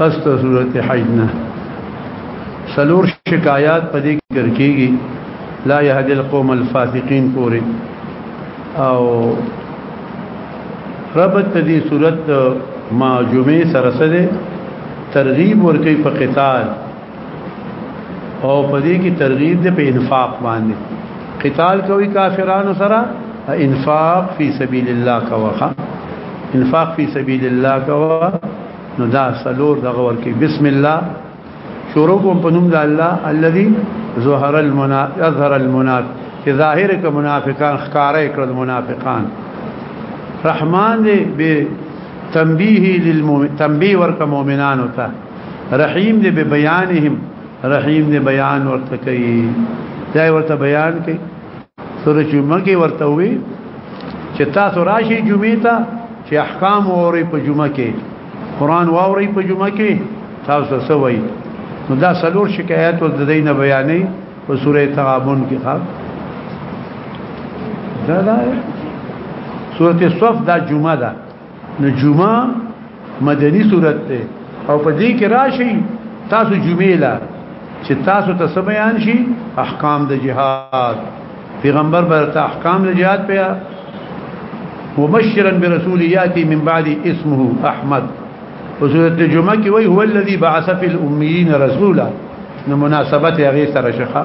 پس ته صورت حج نه سلور شکایات په دې کې کېږي لا يهدي القوم الفاسقين پورې او ربط دې صورت ما جمعې سره سره ترغیب ورکې په قتال او په دې کې ترغیب دې په انفاق باندې قتال کوي کافرانو سره انفاق فی سبیل الله کوخه انفاق فی سبیل الله کوا نو دا سلور دغه ورکی بسم الله شروع کوم په نوم د الله الذي ظهر المنا يظهر المنافق چې ظاهر ک منافقان ښکارې کړل منافقان رحمان دې به تنبيه للمؤمن تنبيه ورک مؤمنانو ته رحیم دې به بیانهم رحیم دې بیان ورته کوي دا ورته بیان کوي سورې چې مګي ورته وي چې تاسو راشي جمعې ته چې احکام اوري په جمعه کې قران واوري په جمعه کې تاسو څه وایي نو دا سلور شکایت ول د دینه بیانې په سورې تغابن کې ښه دا دا سورې صف دا جمعه ده نو جمعه مدني صورت ده او په دې کې راشي تاسو جمعه لا چې تاسو ته سميان شي احکام د جهاد پیغمبر برته احکام د جهاد په مبشرا برسول ياتي من بعد اسمه احمد وسوره الجمعه کې وای هو الذي بعث في الاميين رسولا نو مناسبت هغه سره شخه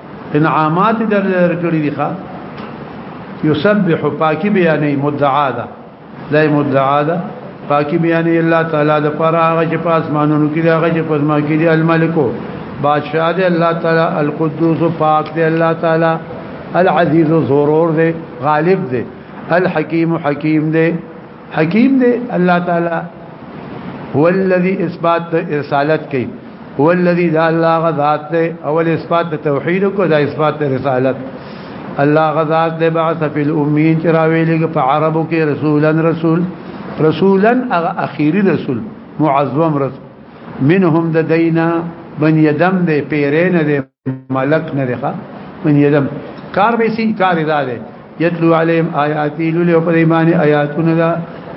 انعامات در درکړي دي ښا يسبح پاکي بیانې مدعا ده دای مدعا ده پاکي بیانې الله تعالی د پر هغه چې پاس مانونو کې هغه چې پس ما کې دی الملک بادشاہ دی الله تعالی القدوس پاک دی الله تعالی العزيز ضرور دی غالب دی الحكيم حكيم دی حکیم دی الله تعالی هو الذي اثبات رسالت کوي هو الذي ذا الله غذات دی اول اثبات توحید کو دا اثبات رسالت الله غذات دی بعث فی الامین چراویلګ په عربو کې رسولن رسول رسولن اغه اخیری رسول معظم رسول منهم د دینا بنی دم دی پیرین دی ملک نه دی ښا من یدم کار به سي کار ادا دی یتلو علیم آیاتی لولی او پر ایمان آیاتونه دا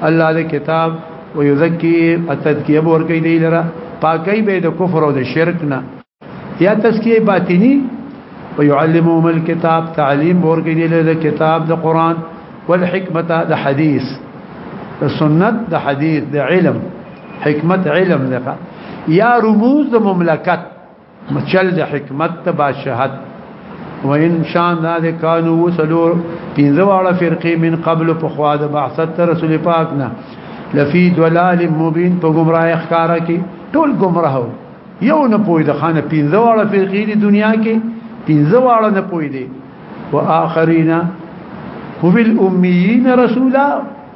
الله دې کتاب او یزکی التذکیه بور کوي دی لره پاکي به د کفر او د شرک نه یا تزکیه باطنی او يعلمهم الكتاب تعلیم بور کوي دی لره کتاب د قران والحکمت د حدیث سنت د حدیث د علم حکمت علم لکه یا رموز د مملکت مچل د حکمت ته بادشاہت وان شان ذا کانو وسلور پنځه واړه فرقې من قبل په خوا د بعثت رسول پاک نه لفی دلال مبین په گمراه ښکارا کې ټول گمراه یو نه پوی د خانه پنځه واړه فرقې د دنیا کې پنځه واړه نه پوی دي واخرینا هو بالامیین رسولا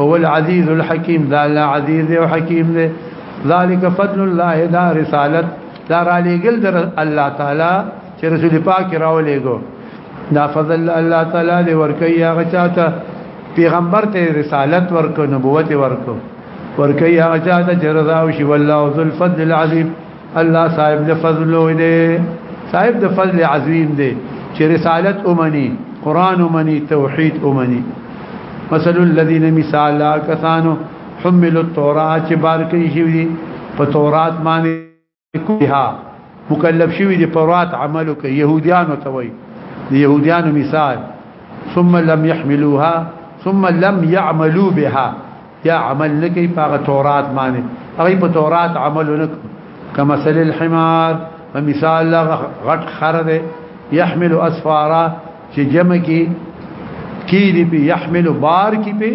هو العزيز الحكيم دا الله عزيز او حكيم دي ذلك فضل الله دا رسالت دا را لګل در الله تعالی چې رسول پاک راولېګو دا فضل الله تعالی دی ورکی هغه چاته پیغمبر ته رسالت ورکو نبوت ورکو ورکی هغه چاته چې رضا او شی والله ذو الفضل العظیم الله صاحب د فضل لوی دی صاحب د فضل عظیم دی چې رسالت اومني قران اومني توحید اومني مثل الذين مثال کسانو حملوا التوراة چې بار کوي شي دي په تورات باندې کوها مکلف شوی دي تورات عملو کې يهوديانو ته وي يهوديانو مثال ثم لم يحملوها ثم لم يعملوا بها یا عمل نکي په تورات باندې هغه په تورات عمل نک کما سل الحمار فمثال غټ خر ده يحمل اسفارا چې جمع کې کیری په يحمل بار کې په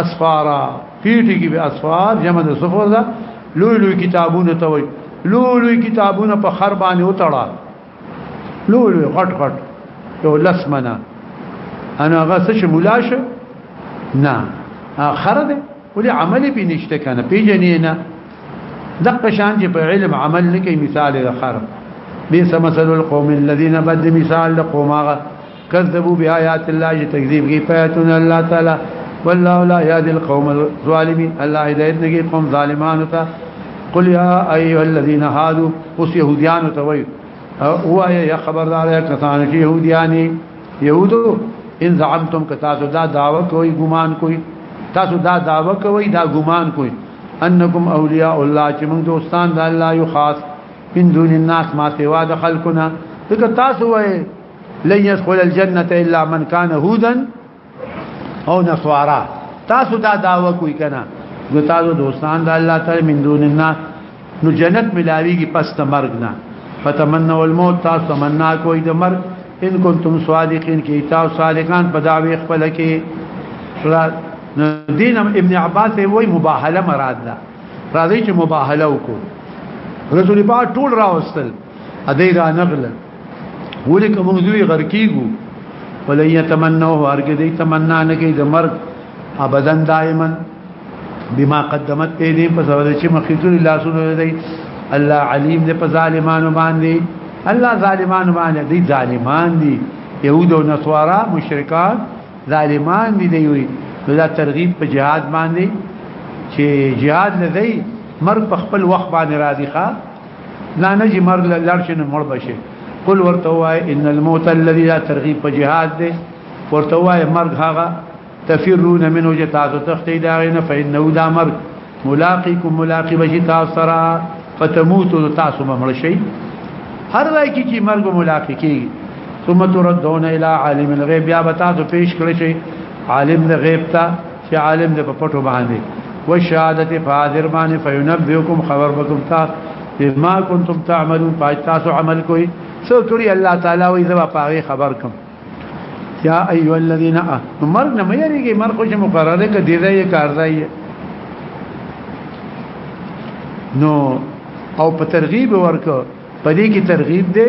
اسفارا پیټي کې په اسفار جمع د سفر ده لوی لوی کتابونه توي لوی لوی کتابونه په خر باندې وتړه لولو غټ غټ یو لسمنه انا غسه چې مولا شه نه اخره ده ولې عمل به نشته کنه پیژنې نه دغه شان چې په علم عمل نه کوي مثال د خر دې سمسل القوم الذين بد مثال لقوم هغه کذبوا بآيات الله تكذيب کی پیاتون الله تعالی والله لا يهدي القوم الظالمين الله هدایت نگی قوم ظالمانو ته قل يا ايها الذين هادوا اس يهوديان توي هو يا خبردار يا کسان چې يهودياني يهودو ان زعمتم کتاسو دا دعوه کوي ګمان کوي تاسو دا دعوه کوي دا ګمان کوي انکم اولیاء الله چې موږ دوستان د الله یو خاص من دون الناس ما سوا د خلقنا دغه تاسو وایي لن يدخل الجنه الا من كان هودا او نصارا تاسو دا داوا کوي کنه نو تاسو دوستان د الله تعالی من دون الله نو جنت ملاویږي پس د مرګ نه فتمنوا الموت تاسو تمنا کوئ د مرګ ان کنتم صادقین کی تاسو صادقان په دعوی خپل کې دین ابن عباس وی مباهله مراد ده راځي چې مباهله وکړو رسول پاک ټول راوستل ادي را نغله ولې کوم دوی غر کیګو ولې یتمنو هرګه دې تمنا نه کوي د مرګ ابدا دائما بما قدمت ايدي په سبب چې مخې ته الله سره دې الله علیم دې په ظالمانو باندې الله ظالمانو باندې دې ظالمان دي يهود او نصارا مشرکان ظالمان دي دی وي دا ترغیب په جهاد باندې چې جهاد لدی مر په خپل وخت باندې راځي ښا لا نجی مر لار شنه مړ بشه قل ورته وای ان الموت الذي لا ترغيب په جهاد دی ورته وای مرګ هغه تفرون منه چې تاسو تختی دا نه فإنه دا مرګ ملاقيكم ملاقي بشي تاسو سره فتموتوا تاسو مړ شي هر ځای کې چې مرګ ملاقي کیږي ثم تردون الى عالم الغيب يا بتاسو پیش کړی شي عالم الغيب ته چې عالم دې په پټو باندې و شهادت فاضر باندې فینبئکم خبر بکم تاسو بما کنتم تعملون پای تاسو عمل کوي سو کړی الله تعالی وي زما پاره خبر کوم یا ایو الذین امر نه مې یریږي مر خوش مقرره کې دی ځای کارځای نو او په ترغیب ورکو په دې کې ترغیب دی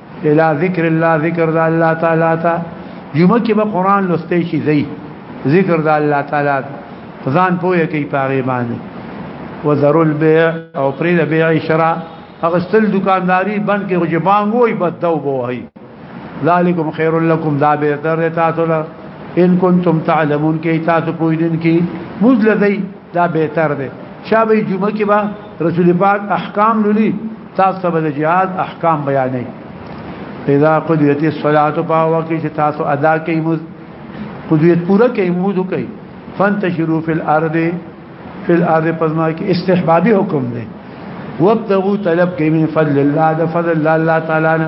الى ذکر الله ذکر د الله تعالی تا جمعه کې به قران لسته شي زی ذکر د الله تعالی ځان پوهه کوي پاره باندې وذر البيع او پرې د بيع شرا اغستل دکانداری بند کې غجبان وای بد دو بوهي ذالکم خیر لکم دا به تر تاسو ان کنتم تعلمون کې تاسو پوهیدون کې مزلذي دا بهتر دی شابه جمعه کې با رسول پاک احکام لولي تاسو به جهاد احکام بیانې اذا قضیت الصلاه فهو کې چې تاسو ادا کوي مو قضیت پورا کوي مو کوي فانتشروا في الارض في الارض پزما کې استحبابي حکم دی وابتغوا طلب کوي من فضل الله ده فضل الله تعالی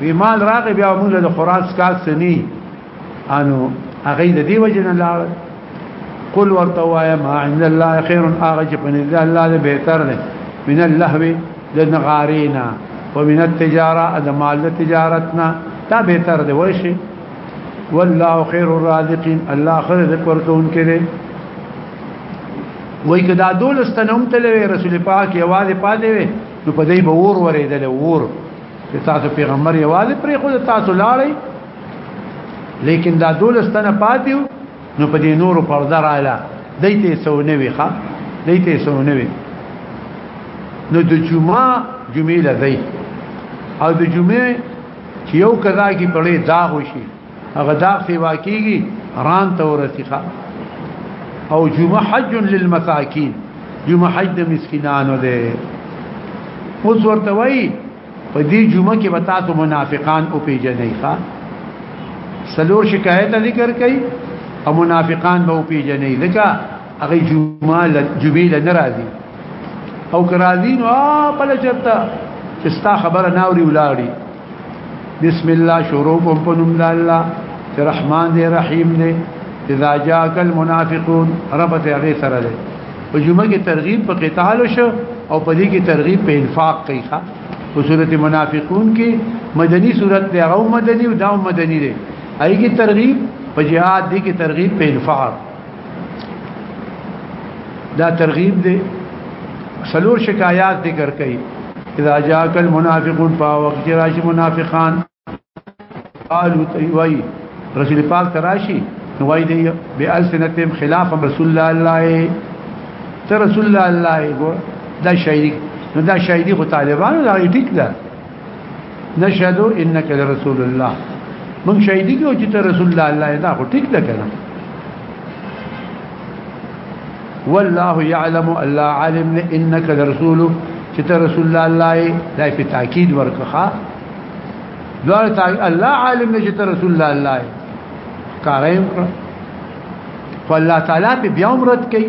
وی مال راغی بیا موږ له قران سکال سني انو هغه د دې وجه نه لاړ قل ورته وایا ما عند الله خير هغه چې په نزد الله دې بهتر دی من اللهو د نغارینا ومن التجاره د مال د تجارتنا دا بهتر دی وشي والله خير الرازقين الله خير ذکر کون کړي وای کدا دولستنوم تلوي رسول پاک یوازې پاتې وي نو په دې به ور ورېدل ور چې تاسو پیغمبر یوازې پرې خو تاسو لاړی لیکن دا دولس تنه پاتیو نو په دې نور پرده رااله دایته سونه وی ښا دایته سونه وی نو د جمعه جمعه لدی او د جمعه چې یو کدا کې پړې داغ وشي هغه داغ سی واکیږي ران ته ورسیخه او جمعه حج للمساکین جمعه حج د مسکینانو ده اوس ورته وای په دې جمعه کې به تاسو منافقان او پیژنې ښا سلور شکایت ذکر کړي او منافقان به او پیژنې لکه هغه جمعه جبیل ناراضي او کرازین او بل چرته چې ستا خبره ناوري ولاړی بسم الله شروع کوم په نوم د الله چې رحمان دی رحیم دی اذا جاءك المنافقون رب ته هغه سره دی په جمعه کې ترغیب په قتال شو او په دې کې ترغیب په انفاق کوي ښا په سورته منافقون کې مدني سورته دی او مدني او دا مدني دی هغه کې ترغیب په جهاد دي کې ترغیب په انفاق دا ترغیب دی سلور شکایات ذکر کړي اذا جاءك المنافقون فوقت راشي منافقان قالوا تيوي رسول پاک تراشي نوای دی بالسنتهم خلاف رسول الله الله تر رسول الله الله دا شایدی دا شایدی خو طالبانو دا ټیک ده نشهد انك رسول الله من شهیدی کو چې ته رسول الله الله دا خو ټیک ده کنه والله يعلم الله عالم انك رسول چې ته رسول الله الله دا په تاکید ورکخه دوار الله عالم چې ته رسول الله الله کاریم کړ فالله تعالی بیا عمرت کوي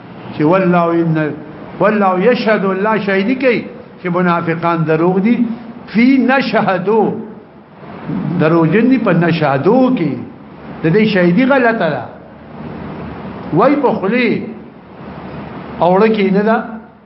چې والله ان والله يشهد الله شاهدي کوي چې منافقان دروغ دي فی نشهدو دروغجن دي په نشهدو کې د دې شاهدي غلطه ده وای په خلی اوړه کې نه ده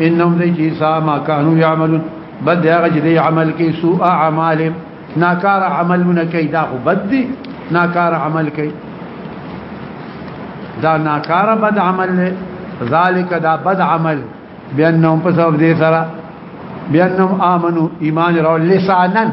انهم ذي جيسا ما كانوا يعملون بد هغه چې دی عمل کې سوء اعمال ناکار عملونه کوي دا خو بد دي ناکار عمل کوي دا ناکار بد عمل نه ذالک دا بد عمل بانهم په سبب دې سره بانهم امنو ایمان راو لسانن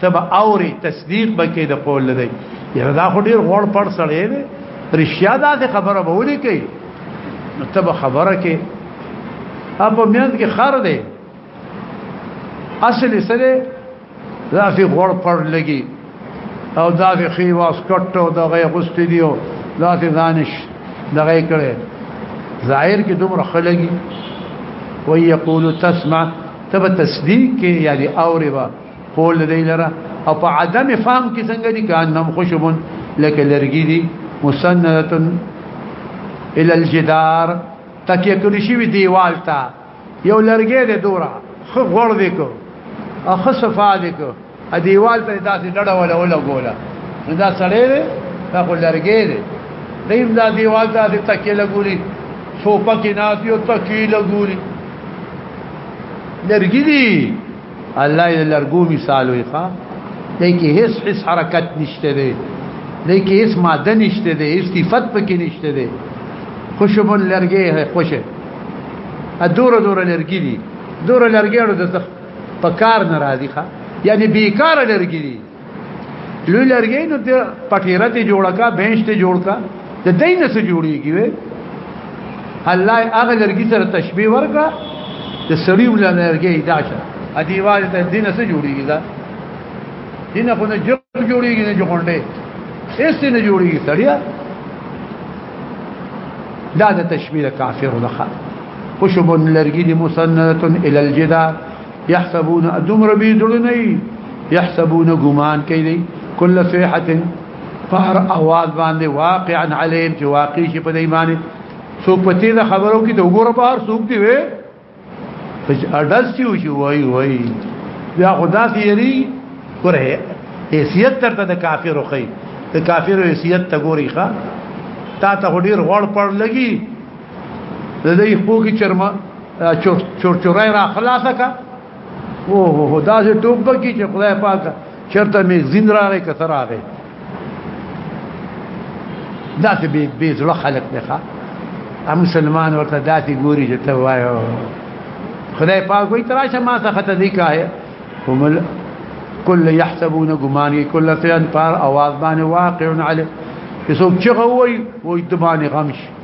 تب اوري تصدیق بکې د قول لدی یره دا خو ډیر غوړ پړ سړی دی رښتیا دا خبره به ولي کوي نو تب خبره کې اب میند کې خر دی اصل سره دا فی غوړ پړ لګي او دا فی خي واس کټو دا غي غست دیو دا فی دانش دا غي کړي ظاهر کې دومره خلګي ويقول تسمع تب تصدیق کې یعنی اوري قول دی لره او په عدم فهم کې څنګه دي کانم خشبون لکه لرګي دي مسندتن الى الجدار تکیه کړی شي دیوال ته یو لرګي دی دورا خو غړ دی کو اخ صفا دی کو ا دیوال ته داسې ډډه ولا ولا ګولا دا سړی دی دا خو لرګي دی دیم دا دیوال ته تکیه لګولي سوپا کې ناس یو تکیه لګولي لرګي دي الله یې لرګو مثال وي ښا دې کې هیڅ هیڅ حرکت نشته دی دې کې هیڅ ماده نشته دی هیڅ صفت پکې نشته دی خوشبو لرګي هي خوشه ا دور دور لرګي دي دور لرګي ورو د پکار ناراضي ښا یعنی بیکار لرګي دي لوی لرګي نو ته پټیره ته جوړه کا بنچ ته جوړ کا د دې نه څه جوړیږي وې الله هغه لرګي سره تشبيه ورکا د سړی ول لرګي داشه ا دیوال ته دین څه جوړیږي دا دین خو نه جوړ جوړیږي نه جوړنده هیڅ نه جوړیږي سړیا دا د تشبيه کافر ده خوشب لرګي مسنده الى الجدار يحسبون ادمر بي دړني يحسبون غمان کوي كل صيحه فهر اواز باندې واقعا عليهم چې واقع شي په ایمان سو پتی دا خبرو کې ته وګوره بهر سوق دی وې اډس یو شي وای وای بیا خدا سي یری ګره حیثیت ترته د کافر خو د کافر حیثیت ته ګوري ښا تا ته ډیر غوړ پړ لګي د دې خو کې چرما چور چور چورای را خلاصه کا او هو دا چې ټوب بکی چې خدای پاک چرته می زین را لري کتر راغی دا چې به به زړه خلق نه ښه ام سلمان ورته داتي ګوري چې ته وایو خدای پاک وي تراشه ما څخه ته دی کاه هم کل يحسبون غماني کل فين پار اواز باندې واقع عليه چې څوک چې غوي وي د باندې غمش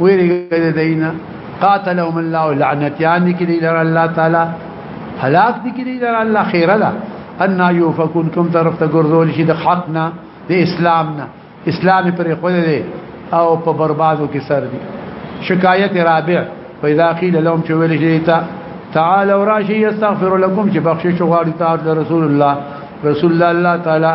ویریږي دینا قاتلهم الله لعنتيان دي کړي لر الله تعالی هلاك دي کړي لر الله خيره ده ان يوفكون کوم طرف ته ګرځول شي د حقنا د اسلامنا اسلام پر خو دې او په بربادو کې سر دي شکایت رابع فاذا قيل لهم شو ویل شي تا تعال وراشي يستغفر لكم چې بخشش غواړي تعالی رسول الله رسول الله تعالی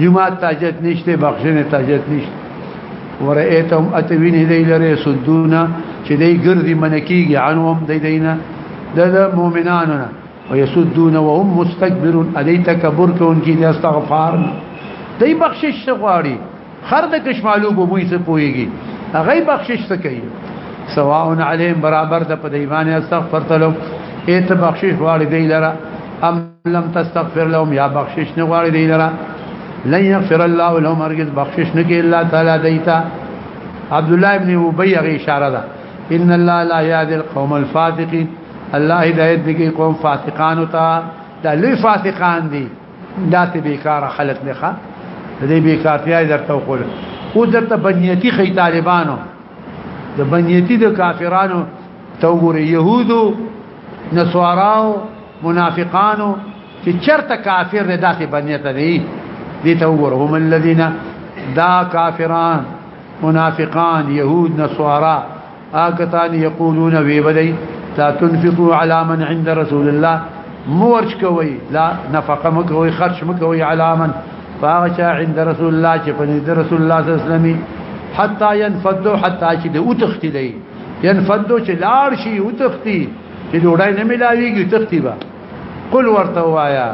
جماعت تاجت نشته بخشنه تاجت نشته ورئیتهم اتوینه دی لره سدونا چې دی ګرځي منکیږي عنهم دی دینه د مؤمنانو نه ويسدون وهم مستكبرون ادي تکبر کوونکی دي استغفار دی بخشش غواړي خر د کشمالو بوبوي څه پويږي هغه بخشش څه کوي سواء عليهم برابر د په دیوانه استغفر تلو ایت بخشش غواړي دی لره لم تستغفر لهم یا بخشش نه غواړي دی لرا لن يغفر الله لهم ارجز بخشش نه کې الله تعالی دیتا عبد الله ابن ابي غي اشاره ده ان الله لا يهدي القوم الفاسقين الله هدایت دي قوم فاسقان تا دا لوی فاسقان دي داسې بیکار خلق نه ښه دې بیکارتیا درته وقول او درته بنیتی خی طالبانو د بنیتی د کافرانو تو ګوري يهودو نسواراو منافقانو چې چرته کافر دی داسې بنیت دی دي ته وګوره هم الذين دا کافران منافقان يهود نصارا اكتان يقولون وی بدی لا تنفقوا على من عند رسول الله مورچ کوي لا نفقه مکوي خرج مکوي على من فاغشا عند رسول الله چې په رسول الله صلی الله علیه وسلم حتا ينفدوا حتا چې د اوتختی دی ينفدوا چې لار شي اوتختی چې ډوډۍ نه ملاويږي تختی به قل ورته وایا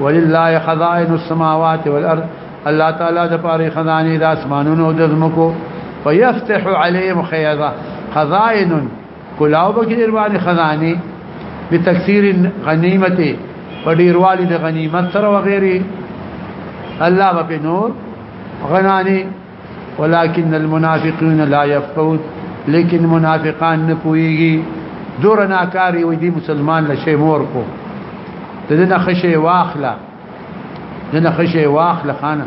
ولله خزائن السماوات والارض الله تعالی د پاره خزانه د اسمانونو د زمکو فيفتح عليهم خيزا خزائن کلاو بکیر باندې خزانه بتکثیر غنیمت په ډیروالي د غنیمت سره وغيري الله په نور غنانه ولكن المنافقين لا يفقهون لیکن منافقان نه پويږي دور ناکاری وي دي مسلمان لشي مور کو دنه خشه واخله دنه خشه واخله خانه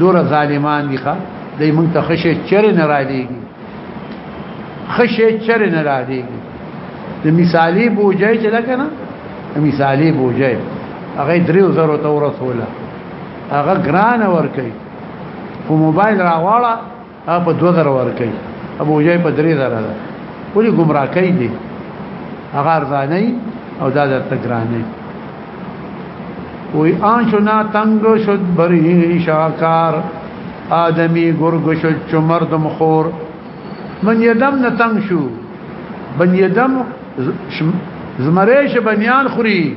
دور ظالمان دي ښا دای مونږ ته خشه چر نه را دیږي خشه چر نه را دیږي د مثالی بوجای چې لکه نه مثالی بوجای هغه دریو زرو ته ورسوله هغه ګران ور کوي په موبایل راواړه په 2000 ورکي ابو جای په 3000 ده ولي گمراه کوي دي هغه ارزانه او دا درته ګرانه وی آنشنا تنگ شد بری شاکار آدمی گرگ شد چو مردم خور من یدم نتنگ شو بن یدم زمریش بنیان خوری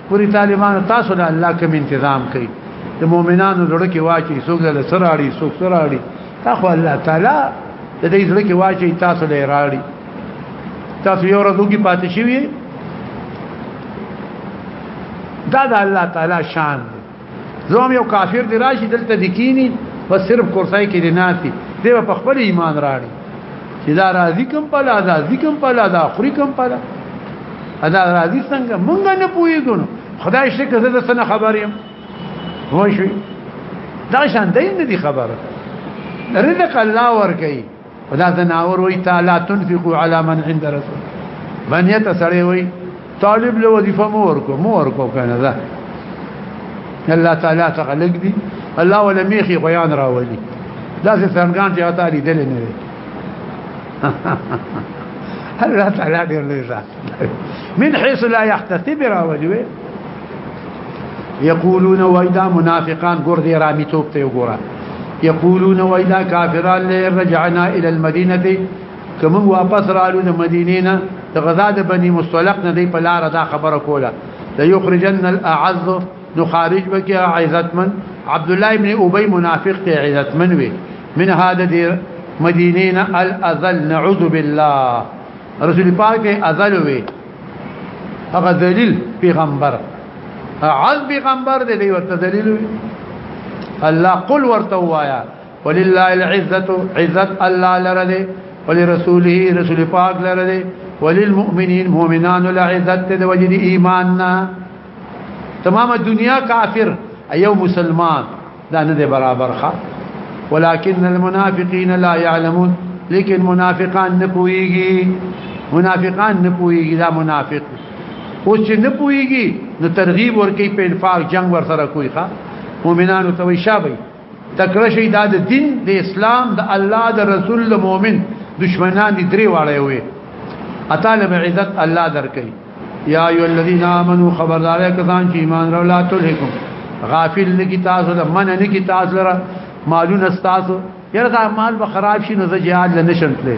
پوری طالبان تاسو له الله کوم تنظیم کوي د مؤمنانو زړه کې واچي څوک له سره اړي څوک سره اړي تاسو الله تعالی د دې زړه کې واچي تاسو له راړي تاسو یو ورځو کې پاتې شوی دا د الله تعالی شان دی زوم یو کافر دی راشي دلته دکینی و صرف کورسای کې دی ناتی دی په خپل ایمان راړي چې دا راضی کوم په لا دا ذکم په لا دا خوري کوم په لا ادا راضی څنګه مونږ نه پویګو خدای شي که زه د سنه خبر یم وای شي دا شان دین دي خبره رزق الله ور کوي ولا تناور وي تعالی تنفقوا على من عند رسول من يتسړي وي طالب له وظیفه مور کو مور کو کنه ده الله تعالی تغلق دي الله ولا ميخي غيان راولي دا څه څنګه چې تعالی دل نه وي الله تعالی دې لږه من حيث لا يحتسب راولي یقولون وایدا منافقان ګور دی رامی توپ ته وګوره یقولون وایدا کافران له رجعنا الى المدینه کوم واپس رالو د مدینې نه د غزا د بنی مستلق نه دی په لار دا خبره کوله لا یخرجن الاعز نو خارج بکی عزتمن عبد الله ابن ابي منافق ته عزتمن وي من هذا دي مدينين الازل نعوذ بالله رسول پاک ازل وي هغه دلیل پیغمبر عز پیغمبر دې دی ورته دلیل وي الله قل ورته وایا ولله العزه عزت الله لرده ولرسوله رسول پاک لرده وللمؤمنین مؤمنان العزت دې وجد ایماننا تمام دنیا کافر ایو مسلمان دا نه دی برابر ښه ولكن المنافقين لا يعلمون لیکن منافقان نه پويږي منافقان نه پويږي دا منافق او چې نه پويږي نو ترغیب ورکی په انفاق جنگ ور سره کوي ښا مؤمنانو ته وشابي تکړه شي دا د دین د اسلام د الله د رسول د مؤمن دشمنان دي درې واړه وي اطالب عزت الله درکې یا ایو الذین آمنو خبردار کسان چې ایمان راو لا تلکم غافل نه کی تاسو له من نه کی تاسو لره مالون استاسو یره دا مال به خراب شي نو زجاد له نشم تل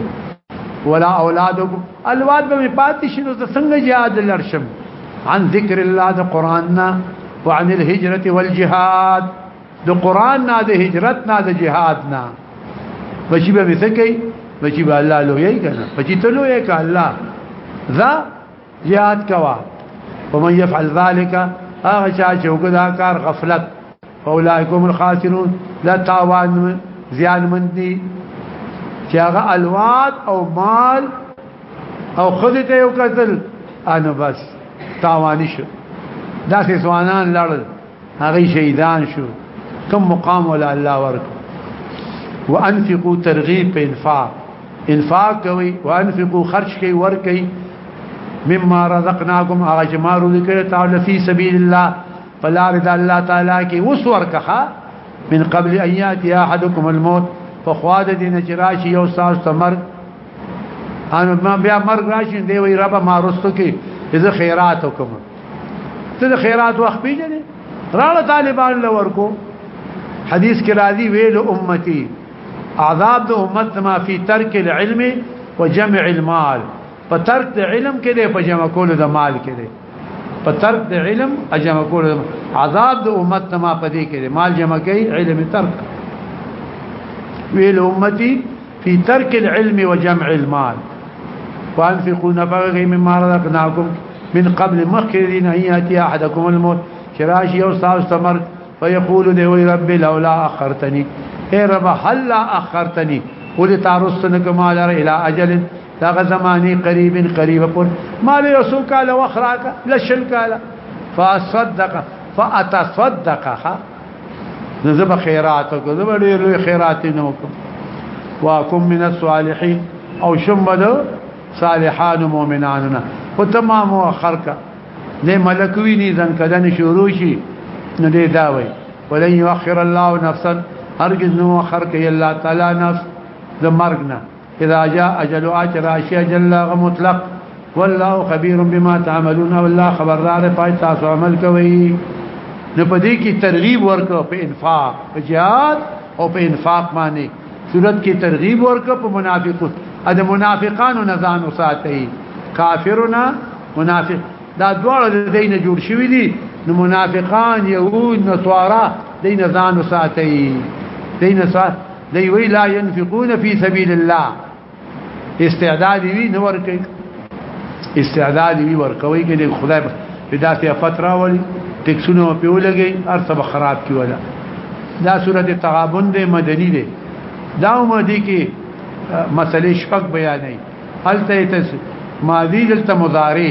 ولا اولادکم الواد به پاتې شي نو څنګه جهاد لرشم عن ذکر الله د قران نه وعن الهجره والجهاد د قران نه د هجرت نه د جهاد نه بچی به څه کوي بچی به الله لوی کنه بچی ته لوی ک الله ذا یاد کوا ومن يفعل ذلك هغه چا چې وګدا کار غفلت فاولائکم الخاسرون لا تاوان زیان مندي چې هغه الواد او مال او خدای ته یو قتل انا بس تاوان شو دا څه ځوانان لړل هغه شهیدان شو کم مقام ولا الله ورک وانفقوا ترغیب په انفاق انفاق کوي وانفقوا خرج کوي ور کوي مما رزقناكم هغه چې ما روزي کړی تعالی فی سبیل الله فلار د الله تعالی کې اوس ورکه من قبل ان یاتی احدکم الموت فخواد دین چې راشي یو ساس تمر ان ما بیا مرګ راشي دی وی رب ما رستو کې زه خیرات وکم ته خیرات وخت پیژنې راړه طالبان لور کو حدیث کې راځي ویل امتی عذاب د امت ما فی ترک العلم وجمع المال په ترک د علم کې دی په جمع کولو د مال کې دی په ترک د علم اجمه کول عذاب د امت ته ما پدې کې مال جمع کوي علم ترک ویل امتي في ترك العلم وجمع المال وانفقوا نفقه مما رزقناكم من قبل مخرين ان ياتي احدكم الموت شراش يو استاذ تمر فيقول له رب لولا اخرتني اي رب هل اخرتني ولتارستنك ما الى اجل دغه زماني قریب قریب پر مال یوسو کاله وخراکه لشل کاله فاصدق فاتصدقها نزب خیرات کو زب ډیر لوی خیرات نه وکم واکم من الصالحین او شمد صالحان مؤمناننا په تمام اخر کا نه ملکوی نه ځن کدن شروع شي نه دی دا وای ولن يؤخر الله نفسا هرگز نو اخر کوي الله تعالی نفس د مرګ نه اذا جاء اجل اجر اشي اجل لا مطلق والله خبير بما تعملون والله خبردار پای تاسو عمل کوي نو پدې کې ترغیب ورکو په انفاق په جهاد او په انفاق باندې صورت کې ترغیب ورکو په منافقت اده منافقانو نزان وساتي کافرنا منافق دا دواړه د دین جوړ شوی دي نو منافقان يهود نصارا دین ځان وساتي دین سات دی وی لا ينفقون في سبيل الله استعداد وی نو ورکي استعداد وی ورکوي کې د خدای په داسې فتره ولي ټیکسونه په ولګي ارتب خراب کی ولا دا سوره تغابن دی مدني دی دا مدي کې مسلې شپږ بیانې هلته ماضی دلته مضارع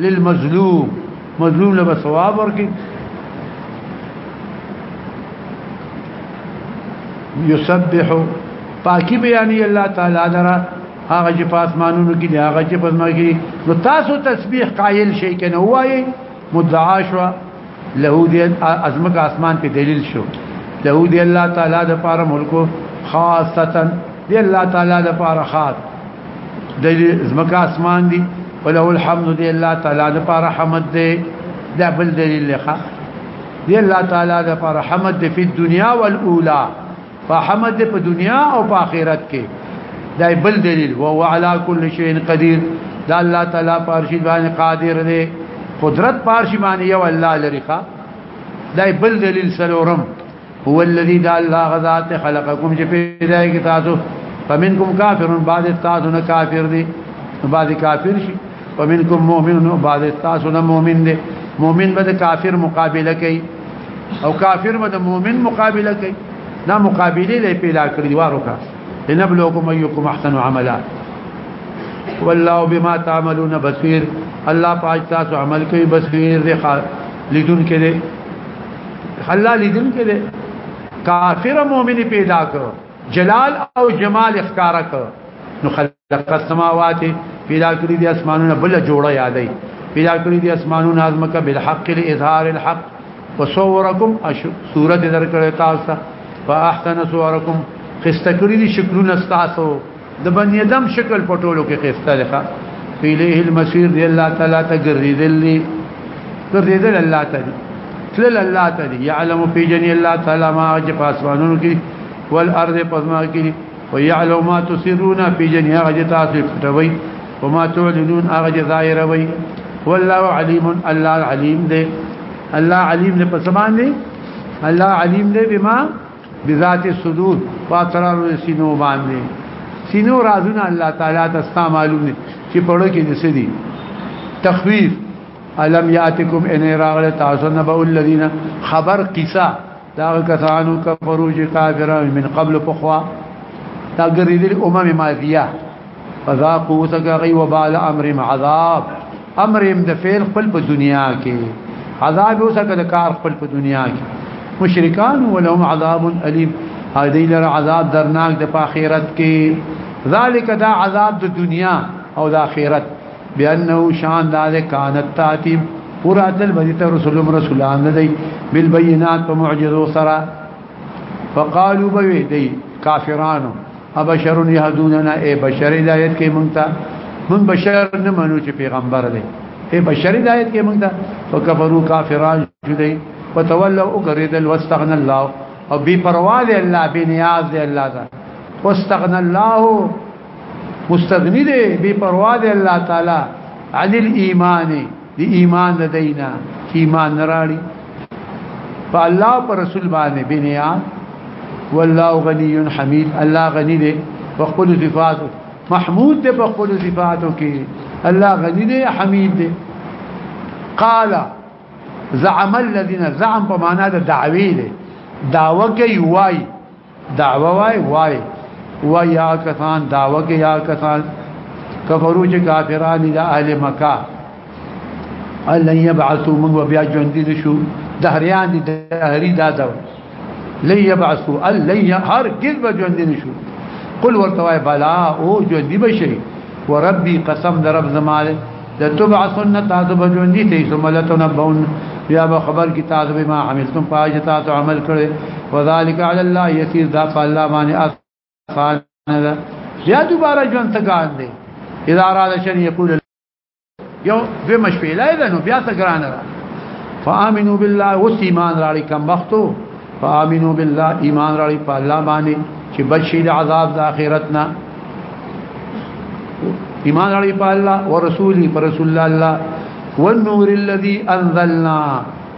للمظلوم مظلوم له ثواب ورکي يسبح پاکي بیان الله تعالی درا هغه چې پاسمانونو کې دی هغه چې پزما کې نو تاسو تسبیح قائل شي کنه وایي مدعا شو له دې ازمک اسمان په دلیل شو له دې الله تعالی د پاره ملکو خاصتا دې الله تعالی د پاره خاص د زمکه اسمان دی وله الحمد دی الله تعالی د پر رحمت دی دا بل دلیل لخوا دی الله تعالی د پر رحمت دی په دنیا او الاولى فحمد په دنیا او په آخرت کې دا بل دلیل او هو علی کل شیء قدیر دا الله تعالی پارشی باندې قادر دی قدرت پارشی باندې یو الله لري دا بل دلیل سلورم هو الذي دا الله غذات خلقكم چې پیدا کی تاسو فمنکم کافر بعد تاسو نه کافر دي بعد کافر شي فمنکم مؤمن بعد تاسو نه مؤمن دي مؤمن به کافر مقابله کوي او کافر به مؤمن مقابله کوي دا مقابله لې پیدا کړی وارو کا لنبلوکم ايکم احسن عملا والله بما تعملون بصير الله پاک تاسو عمل کوي بصير دی لیدون کې الله لیدل کې ده کافر مؤمن پیدا کړ جلال او جمال اخکارا کړ نو خلق السماوات پیدا کړی دي اسمانونه بل جوړه یادای پیدا کړی دي اسمانونه ازمکه بالحق لاظهار الحق وصورکم صورت درکړی تاسو فاحسن صورکم خسته کړی دي شکلونه تاسو د بنی ادم شکل په ټولو کې قصه ده پیلیه المسیر دی الله تعالی ته ګرځیدل دی ګرځیدل الله تعالی تل الله تعالی يعلم في جن الله تعالی ما جف اسمانونو کې والارض پزما کې ويعلم ما تسرون في جن هغه جتا صفټوي وما تعلنون هغه ظاهر وي والله عليم الله عليم دی الله عليم نه پسمان دی الله عليم دی بما بذات الصدور فاترار سینو باندې سینو رازونه الله تعالی ته ستا معلوم دي چې پړو کې دي سدي تخویف الم یاتکم ان راغله تاسو نه به الذین خبر قصه دا کسانو کفرو چې کافرانو من قبل فخوا دا ګرځیدل امم ماضیه فذاقوا وسغي وبال امر عذاب امر د فعل خپل په دنیا کې عذاب وسغه د کار خپل په دنیا کې مشرکان ولهم عذاب الیم هدی لر عذاب درناک د اخرت کې ذالک دا عذاب د دنیا او د اخرت بانه شان ذالک کانت تاتیم پورا دل بدیت رسول رسولان دی بالبينات ومعجزه سرا فقالوا بوي دي كافرانو ابشر يهدوننا اي بشر هدايت کې مونږ ته مونږ بشر نه منو چې پیغمبر دی اي بشر هدايت کې مونږ ته فكفروا كافرون شدي وتولوا وغريدل واستغنى الله او بي پروا دي الله بي نياز دي الله تعالی واستغنى الله مستغني دي بي پروا دي الله تعالی عن الايمان دی ایمان د دینا چې ایمان راړي په الله پر رسول باندې بنیا والله غنی حمید الله غنی دی په خپل صفاتو محمود دی په خپل صفاتو کې الله غنی دی حمید دی قال زعم الذين زعم په معنا د دعوی دی داوګي وای دعوه وای وای و یا کسان دعوه کې یا کسان کفرو چې کافران دي اهل مکه الله يبعثوا من وبیا ژوند دي شو دهریان دي دهری دا دا لن يبعثوا لن هرگز به ژوند دي شو قل ورتوای بلا او ژوند دي بشي وربي قسم در رب زماله لتبعثن تاسو به ژوند دي تاسو ملتون بون بیا به خبر کی تاسو به ما عملتم پاج تاسو عمل کړي وذالک علی الله یسیر دا الله باندې آسان ده بیا دوباره ژوند ته ګان دي اذا اراد شن یقول یو به مشپیلا ده نو بیا څه ګران ده فآمنوا بالله وسیمان راړي کم وختو فآمنوا بالله ایمان راړي په الله باندې چې بشیر عذاب د اخرتنا ایمان علی په الله ورسولی پر رسول الله الله والنور الذي انزلنا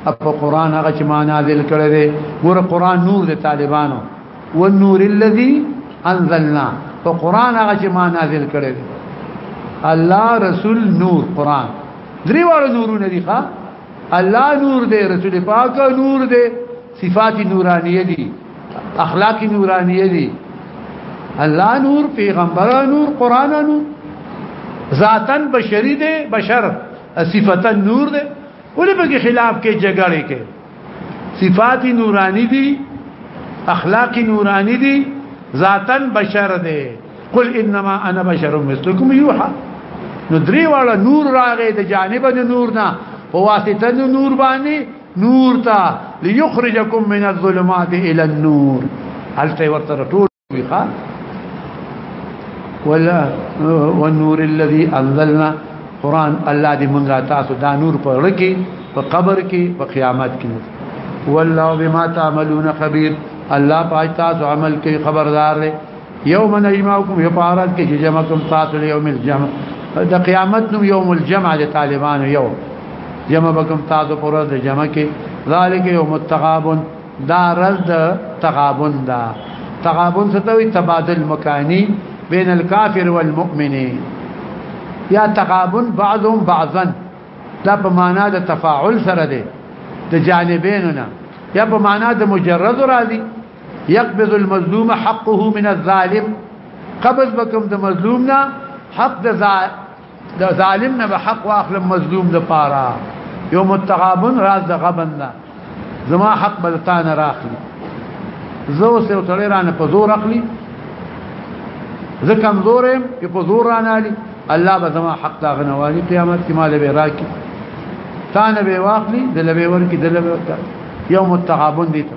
په قران هغه چې ما نازل کړی دی ګور قران نور د طالبانو والنور الذي انزلنا په قران هغه چې ما نازل کړی دی الله رسول نور قران درې واړه نورونه دي ښا الله نور دی رسول پاک نور دی صفات نورانیه دي اخلاق نورانیه دي الله نور پیغمبر نور قران نور ذاتا بشری دي بشر صفتا نور دي ولې په خلاف کې جګړه کې صفات نورانی دي اخلاق نورانی دي ذاتا بشر دي قل انما انا بشر مثلكم يوحى نو درې واړه نور راغې د جانب د نور نه په واسطه نور باندې نور تا ليخرجكم من الظلمات الى النور الته ورته ټول وي ښا ولا والنور الذي انزلنا قران الله دې مونږه تاسو دا نور په لکه په قبر کې په قیامت کې والله بما تعملون خبير الله پاج تاسو عمل کې خبردار دی یوم نجمعکم یو پارات کې چې جمع کوم تاسو له یوم الجمع د قیامت نوم یوم الجمع د طالبانو یو جمع بکم تاسو پر د جمع کې ذالک یوم التغابن دا رد تغابن دا تغابن ستوي تبادل مکانی بین الكافر والمؤمن یا تغابن بعضهم بعضا دا په معنا د تفاعل سره دی د جانبینو نه یا په معنا د مجرد راضي يقبض المظلوم حقه من الظالم قبض بكم د مظلومنا حق د د ظالم نه به حق واخل مظلوم د پاره یو متغابن راز د غبن نه زما حق به تا نه راخلی زه اوس یو تړي رانه په زور اخلي زه کمزور يم چې په زور رانه علي الله به زما حق دا غنوالي قیامت کې مال به راکي تا نه به واخلي د لبه ورکی د لبه یو متغابن دي ته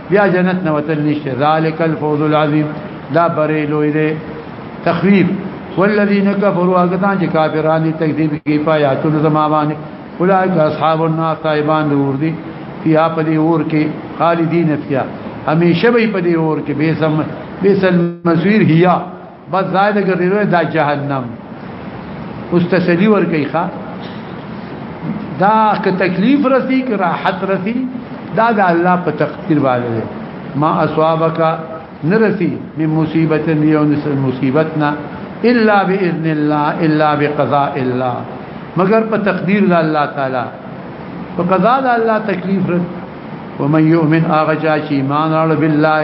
بیا جنت نه وتل نشته ذالک الفوز العظیم دا بری لوی دی تخویف والذین کفروا اگتان چې کافران دي تکذیب کوي پایاتونه زما باندې اولئک اصحاب النار صاحبان د اور دي فیا په دې اور کې خالدین فیا همیشه به په دې اور کې به سم به سم مسیر هيا بس زائد ګرځیدو دا جهنم اوس تسلی ور کوي ښا دا که تکلیف رسی که راحت رسی دا د الله په تقدیر باندې ما اصابک نرسی من مصیبت یو نسل مصیبتنا الا باذن الله الا بقضاء الله مگر په تقدیر د الله تعالی په قضاء د الله تکلیف رسی ومن يؤمن اغجا چې ایمان اړ بالله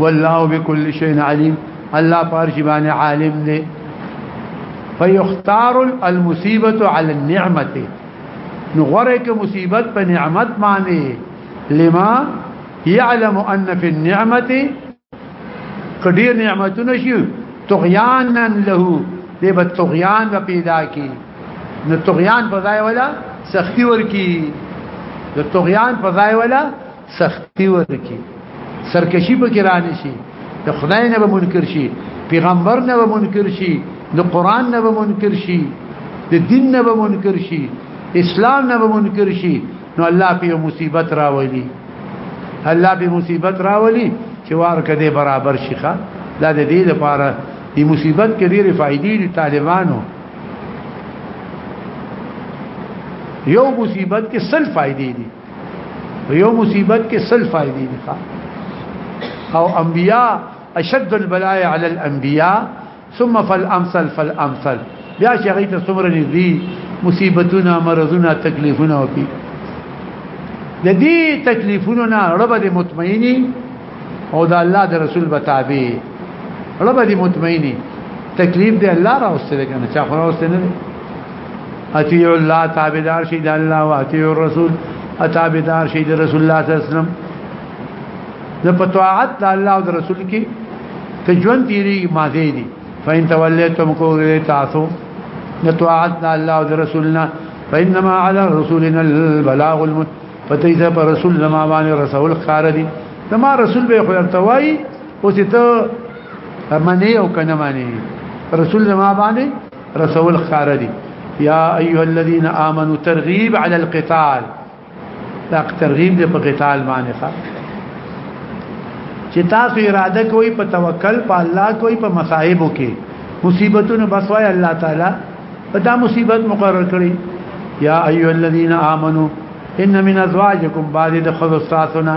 والله بكل شيء عليم الله پارشي باندې عالم دی فيختار المصيبه على النعمه نغره کې مصیبت په نعمت باندې لما يعلم ان في النعمه کډیر نعمتونه شي طغيانا له دې به طغيان به پیدا کی نو طغيان په ځای ولا سختی ورکی د طغيان په ځای ولا سختی ورکی سرکشی په کرانی شي د خدای نه به منکر شي پیغمبر نه به منکر شي د قران نه به منکر شي د دین نه به منکر شي اسلام نه به منکر شي نو الله په مصیبت راولي الله په مصیبت راولي چې وار کده برابر شيخه دا د دې لپاره د مصیبت کې ډېرې فائدې دي طالبانو یو مصیبت کې سل فائدې دي یو مصیبت کې سل فائدې دي او انبیاء اشد البلاء علی الانبیاء ثم فالامثل فالامثل بیا چې هغه ته څومره نږدې مصیبتونه مرزونه تکلیفونه وکي د دې تکلیفونو نه رب دې مطمئني او د الله د رسول به تابع رب دې مطمئني تکلیف دې الله راوستل کنه چا خو راوستل نه اطیع الله تابعدار شي د الله او اطیع الرسول تابعدار شي د رسول الله صلی الله علیه وسلم د پتوعات د الله او د رسول کې ته ژوند تیری ماده دي فإن توليتم كوري تاسو نتوعات د الله او د رسولنا فإنما على رسولنا البلاغ المت فتيذا پر رسول ما باندې رسول خار دي تما رسول به خو ارتوي او ته منی او کنه منی رسول ما باندې رسول خاردي يا ايها الذين امنوا ترغيب على القتال دا ترغيب دې په قتال باندې ښه چې تاسو اراده کوئ په توکل په الله کوئ په مصايبو کې مصیبتونو بسوای الله تعالی په دا مصیبت مقرر کړی یا ایو الذین آمنو ان من ازواجکم بعد د خذ الساتنا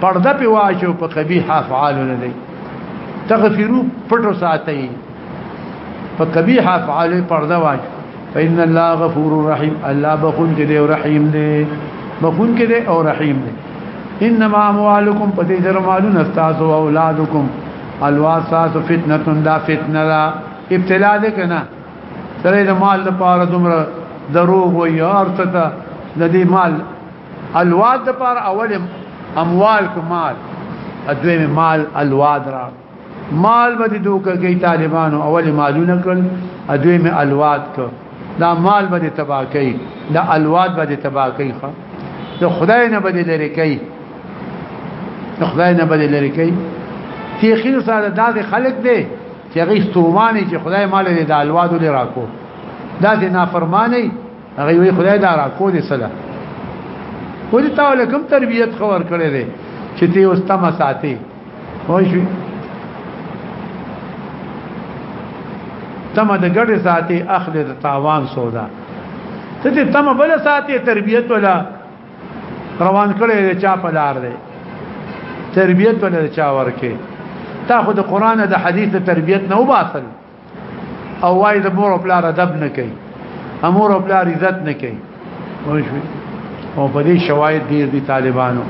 پرده په واچو په قبیح افعال نه دی تغفرو پټو ساتي په قبیح افعال پرده واچو فإن الله غفور رحيم الله بخون کې دی او رحیم دی بخون کې دی او رحیم دی انما اموالکم په دې سره مالونه تاسو او اولادکم الواسات فتنه دا فتنه دا ابتلا ده کنه سره د مال لپاره دومره دروغ وي ارته د دې مال الواد د پر اول اموال کمال ادویم مال الواد را مال به دوکه کوي طالبانو اول مالونه کړل ادویم الواد ک دا مال به تبا کوي دا الواد به تبا کوي خو د خدای نه بدل لري کوي د خدای نه بدل لري کوي چې خیر سره داسې خلق دی چې غي ستومانه چې خدای مال دې د الواد لري راکو داسې نافرمانی هغه وی خدای دا را کو دي صدا ولې تا ولکم تربيت خبر کړې دي چې ته اوس تم ساتي وای شي تم د ګډه ساتي اخلي د تاوان سودا ته دې تم بل ساتي تربيت ولا روان کړې چا په لار دی تربيت ولا چا ورکه تا خو د قران د حديث تربيت نه وباسل او وای د مور او پلار ادب نه کوي امور او پلار عزت نه کوي او په دې شواهد ډیر دي طالبانو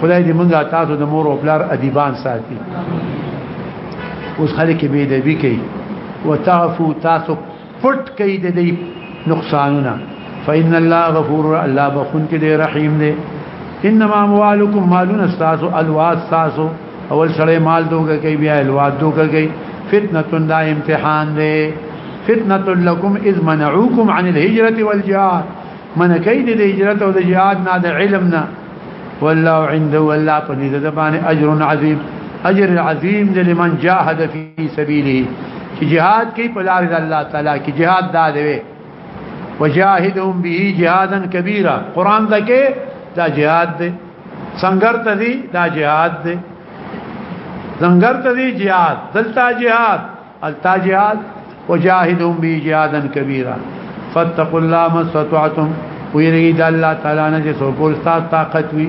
خدای دې موږ تاسو د مور او پلار ادیبان ساتي اوس خلک به دې بي کوي وتعفو تاسو پټ کوي د دې نقصانونه فإن الله غفور الله بخون کې دې رحیم دې انما اموالکم مالون استاسو الواس تاسو اول سړی مال دوګه کوي بیا الواد دوګه کوي فتنه دا امتحان دی فتنه لكم اذ منعوكم عن الهجره والجهاد من کید د هجرت او د جهاد نه د علم نه والله عنده والله په دې زبانه اجر عظیم اجر عظیم د لمن جاهد فی سبیله چې جهاد کوي په لار د الله تعالی کې جهاد دا دی وجاهدهم به جهادا کبیره قران دکې دا جهاد دی سنگر ته دی دا جهاد دی سنگر ته دی جهاد دلتا جهاد التا جهاد وجاهدهم بی جهادا کبیرا فاتقوا الله ما استطعتم ویری د الله تعالی نه چې سو کول ستاسو طاقت وي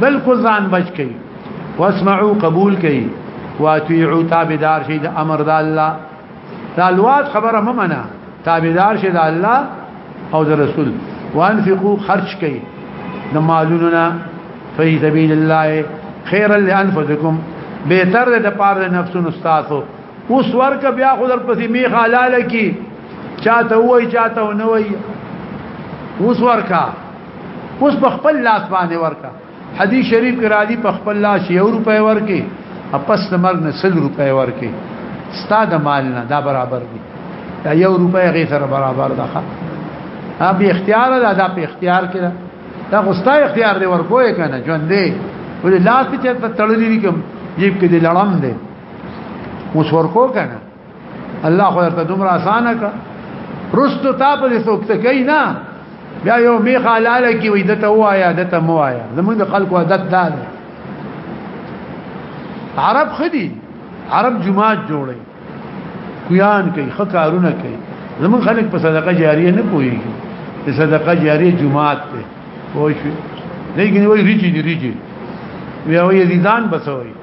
بالکل ځان بچ کړئ واسمعوا قبول کړئ واطيعوا تابعدار شي د امر د الله دا لوات خبره ممنه تابعدار شه د الله او د رسول وانفقوا خرج کئ د مالونو فی سبیل الله خیرا لانفسکم بهتر د پاره نفسونو تاسو اوس ورک بیا خو در پسې می حلال کی چاته وای چاته نه وای اوس ورکا اوس په خپل لاس باندې ورکا حدیث شریف کې راځي په خپل لاس یو روپۍ ورکې اپس د مرګ نه سل روپۍ ورکې ستا د مال نه دا برابر دي دا یو روپۍ غي سره برابر ده ها به اختیار ده دا په اختیار کې ده دا غوستا اختیار دی ورکوې کنه ژوند دی ولې لاس چې ته تړلې کوم جیب کې دې لړم دی اوس ورکو کنه الله خو درته دومره اسانه کړ رستو تا په دې څوک تکای نه بیا یو می خلال کی وې دته وایا دته مو وایا زمونږ خلکو عادت دا دی عرب خدي عرب جماعت جوړي کویان کوي خکارونه کوي زمون خلک په صدقه جاریه نه پويږي په صدقه جاریه جماعت ته پوه شو لیکن وای ریچی دی ریچی بیا وای دي ځان بسوي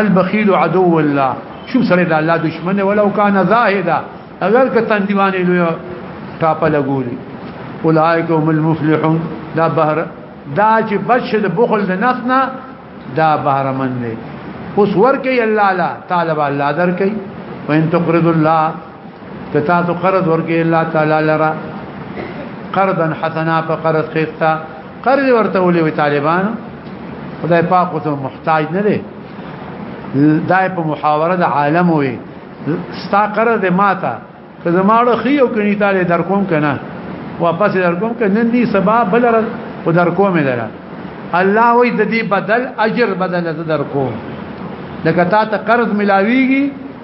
البخيل عدو الله شو سره د الله دشمن ولو کان زاهدا اگر که تندیوان لوی ټاپ لګولي اولئک هم المفلحون دا بهر دا چې بشد بخل د نفس نه دا بهرمن دی اوس ورکه الله لا طالب الله درکې وان تقرض الله که تاسو قرض ورکې الله تعالی لرا قرضا حسنا په قرض خيستا قرض ورته ولي وي طالبان خدای پاک اوس محتاج نه دي دای په محاوره د عالم وي ستا قرض ماته که زماړه خي او کني تعالی در کوم کنه واپس در کوم کنه نن دي سبا بل او در کوم دره الله وي د دې بدل اجر بدل در کوم لکه تا ته قرض ملاويږي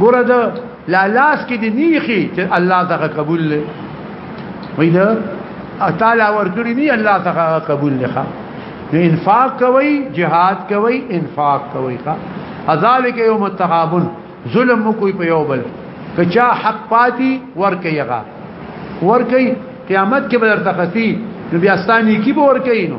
ګوره دا لا لاس کې دی نیخي چې الله څخه قبول لې وای دا تعالی ورکړي نه الله څخه قبول لې ښا انفاق کوي جهاد کوي انفاق کوي ښا ذالک یوم التغابن ظلم کوي په یو بل کچا حق پاتي ورکي هغه ورکي قیامت کې بدر تختی نو بیا ستانی کی به ورکي نو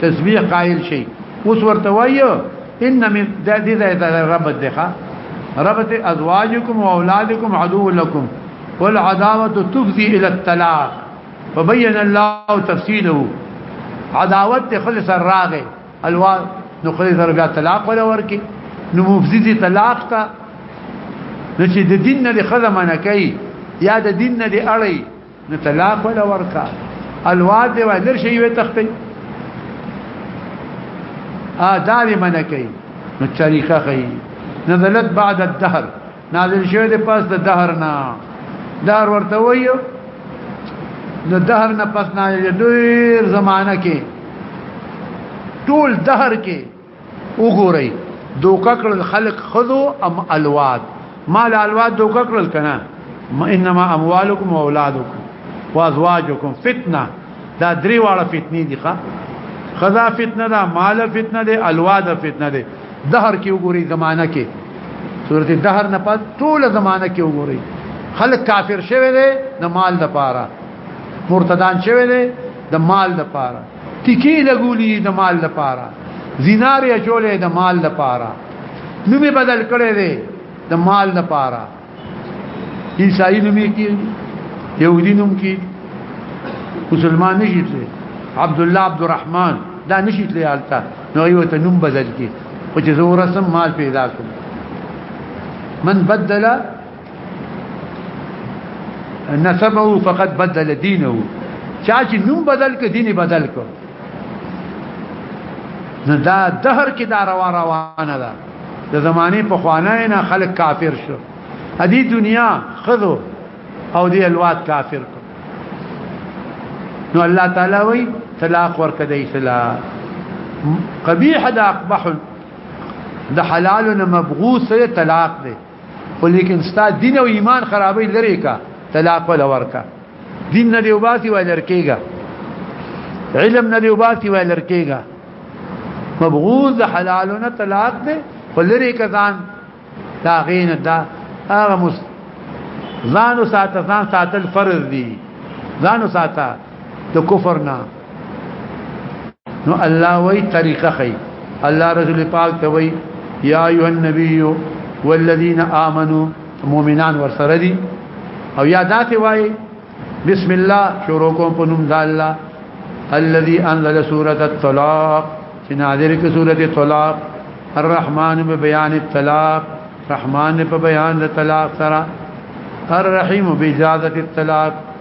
تسبیح قائل شي اوس ورته وایو ان من د دې د رب دغه رب ته ازواجکم او اولادکم عدو لكم والعداوه تفضي الى الطلاق فبين الله تفصيله عداوت خلص الراغه الوا نو خلص بیا طلاق ولا ورکی نو مفزي طلاق ته نو چې د دین نه خدمت نه کوي یا د دین نه اړي نو طلاق ولا ورکا الواد دی ولر شي وي تختی ا داري منکې نو طریقه کوي نزلت بعد الدهر نازل شوی دی پس د دهر نه دهر ورته وایو نو دهر نه پس نه ډیر زمانہ کې ټول دهر کې وګورئ دوکه کړل خلق خذو ام الواد مال الواد دوکه کړل کنه انما اموالکم واولادکم وازواجکم فتنه دا درې واړه فتنې دي ښا خذا فتنه دا مال فتنه ده الواد فتنه ده دهر کې وګوري زمانہ کې صورت دهر نه پات ټول زمانہ کې وګوري خلک کافر شوه دي د مال د پاره مرتدان شوه دي د مال د پاره تکی لګولی د مال لپاره زینار یې چولې د مال لپاره نومې بدل کړي دي د مال لپاره عیسائی نومې کې يهودي نوم کې مسلمان نشیتلې عبد الله عبد الرحمن دا نشیتلې حالته نو یو ته نوم بدل کې او چې زه ورسم مال پیدا کوم من بدل نسبه فقط بدل دینه چا چې نوم بدل ک دین بدل ک نه دا دهر کې دا روان روانه ده د زمانه په خوانه نه خلک کافر شو ادي دنیا خذو او دی الواد کافر کو نو الله تعالی وی طلاق ورکه دی سلا قبیح دا اقبح د حلال نه مبغوث طلاق دی خو لیکن ستا دین او ایمان خرابې لري کا طلاق ولا ورکا دین نه دی وباسي وای لرکېګا علم نه دی وباسي وای لرکېګا مبغوز حلالونه طلاق دی خو لري کزان دا غین دا هغه مس ځان ساته ځان ساتل فرض دی ځان ساته د کفر نه نو الله وی طریقه خی الله رسول پاک ته وی یا ایو النبی والذین آمنو مؤمنان ورسره دي او یا ذاته وای بسم الله شروع کوم په نوم د الله الذي انزل سوره الطلاق چې نازل کې سوره الطلاق الرحمن ببيان الطلاق رحمان په بیان د طلاق سره الرحیم باجازه الطلاق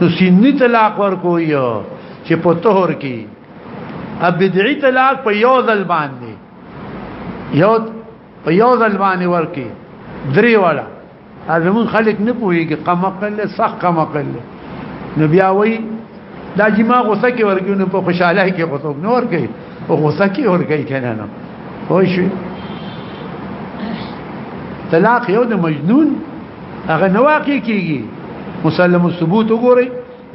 نو سنی طلاق ورکوي چې په طهر کې ا بدعي طلاق په یو ځل باندې یو په یو ځل باندې ورکي درې والا ازمون خلک نه پوهیږي قمقل صح قمقل نو بیا وای دا جما غوسه کې ورګو نه په خوشاله کې غوسه نه ورګي او غوسه کې ورګي کنه نو خو شي طلاق یو د مجنون هغه نه واقع کیږي مسلم الثبوت وګورئ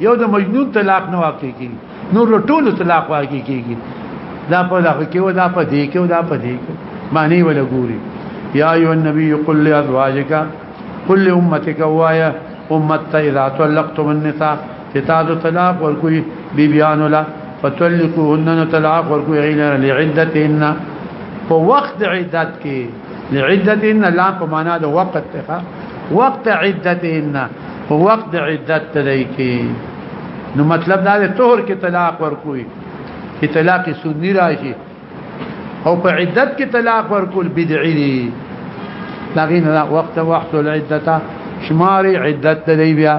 یو د مجنون طلاق نه واقع کیږي نور ټول طلاق واقع کیږي دا په دغه کې ودا په دې کې ودا په دې کې معنی ولا ګوري یا ایو النبی قل لازواجک قل لامتک وایا امت اذا طلقتم النساء فتاد طلاق ورکوي بیبیان لا فطلقوهن طلاق ورکوي عیلن لعدتهن په وخت عدت کې لعدتهن لام په معنا د وقت ته وقت عدتهن په وقت د عدت تلای کی نو مطلب دا دی طهر کې طلاق ورکوي کې طلاق سنی راشي او په عدت کې طلاق ورکول بدعي دي لغین وقت وحد العدته شماري عدت دی بیا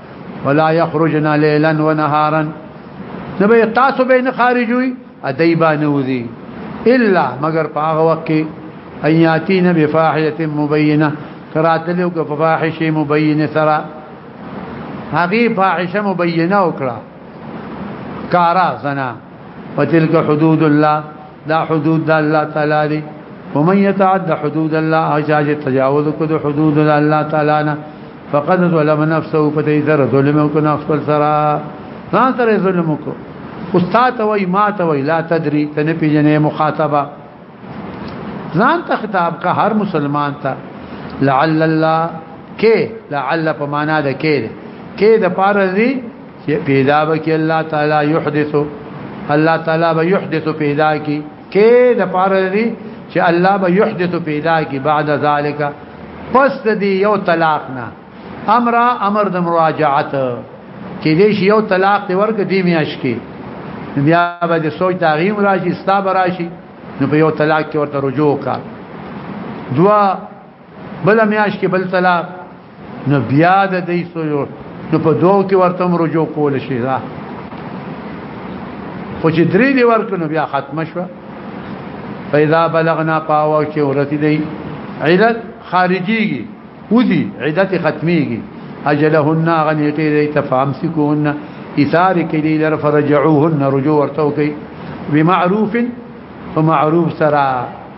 ولا يخرجنا ليلا ونهارا نبي تاسو به نه خارجوي ادي با نوذي الا مگر په هغه وخت کې اياتين بفاحيه مبينه کراتلو کې فاحشه مبينه سره هغه فاحشه مبينه وکړه کارا زنا وتلك حدود الله دا حدود دا الله تعالی دی ومن يتعد حدود الله اجاج تجاوز کو حدود الله تعالی نه فقد ظلم نفسه په دې سره ظلم وکړ نفس پر سره ځان سره ظلم وکړ استاد وای ما ته وای لا تدري ته نه پیژنې مخاطبه ځان ته خطاب کا هر مسلمان ته لعل الله کې لعل په معنا ده کې کې د پاره دي چې پیدا وکي الله تعالی يحدث الله تعالی به يحدث پیدا کی کې د پاره دی چې الله به يحدث پیدا کی بعد ذالک پس د دی یو طلاق نه امر امر د مراجعت کې دې شی یو طلاق دی ورګ دی میاش کې بیا به د سوچ تغیم راشي استاب راشي نو په یو طلاق کې ورته رجوع کا دوا بل میاش کې بل طلاق نو بیا د دې سویو نو په دوه کې ورته رجوع کول شي دا خو چې درې دی ورکنو بیا ختم شو فاذا بلغنا پاو چې ورته دی علت خارجيږي ودي عدت ختميږي اجلهن غنيتي دی تفامسكوهن اثار کدی لر فرجعوهن رجوع ورته کوي بمعروف ومعروف سرا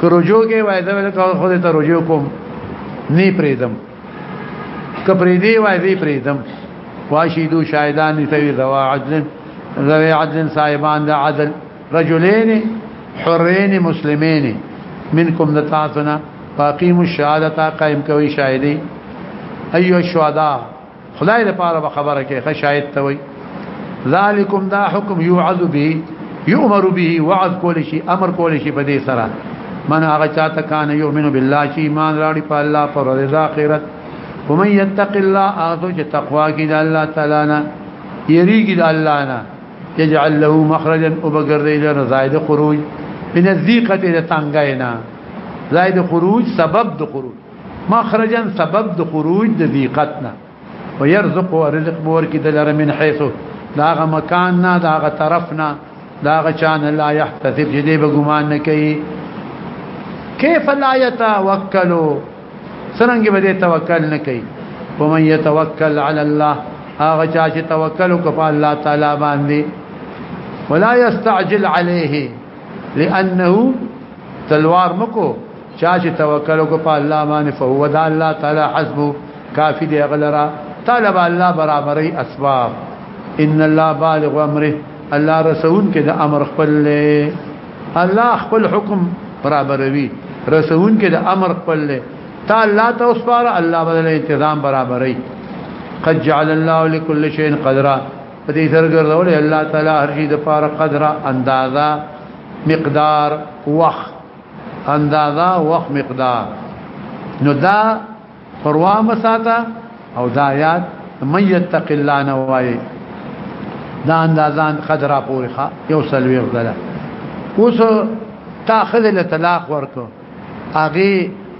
که رجوع کې وای دا ویل کول خو دې ته رجوع کوم نه پریدم که پریدي وای دې پریدم واشهدو شاهدان توی ذوا عدل ذوی عدل صاحبان د عدل رجلين حرين مسلمين منكم دتاسنا فاقيم الشهاده قائم کوي شاهدي ايو الشهداء خدای دې پاره به خبره کې ښه شاهد ته وي ذالکم دا حکم یعذ به یؤمر به وعظ کول شي امر کول شي په دې سره من هغه چاته کان یؤمن بالله چې ایمان راړي په الله پر ورځ آخرت ومن یتق الله اعطو چې تقوا کې د الله تعالی نه یریږي د الله نه یجعل له مخرجا وبګردې له زائد خروج من الذیقه د تنگینا زائد خروج سبب د خروج مخرجا سبب د خروج د ذیقتنا ويرزق ورزق بور کې دلر من حيث داغه مکان نه داغه طرف نه داغه چان لا يحتسب جدي به ګمان نه کوي كيف لا يتوكلوا سرنګ به توکل نه کوي ومن يتوكل على الله هغه چا چې توکل وکړ الله تعالی باندې ولا يستعجل عليه لانه تلوار مکو چا چې توکل وکړ په الله باندې فهو ذا الله تعالی حسب کافی دی غلرا طالب الله برابرې اسباب ان الله بالغ امره الله رسول کې د امر خپل له الله خپل حکم برابروي رسول کې د امر خپل له تعالی ته اوس پر الله بدل تنظیم برابرې قد جعل الله لكل شيء قدرا په دې سره ګرځول الله تعالی هر شي د پاره قدره اندازا مقدار وخت اندازا وخت مقدار نو دا پروا مساته او دا یاد من یتق الله نوای دا اندازان قدر پورې ښه یو سلوي غلا اوس تا خذل طلاق ورکو اغه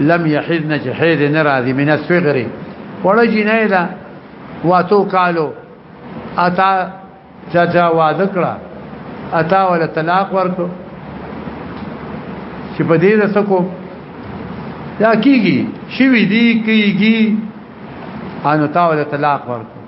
لم يحذن چې حيض نه راځي من الصغر وړه جنې ده واتو کالو اتا چاچا واده کړه اتا ول طلاق ورکو چې په دې رسکو دا کیږي شوی دی کیږي انو تا ول طلاق ورکو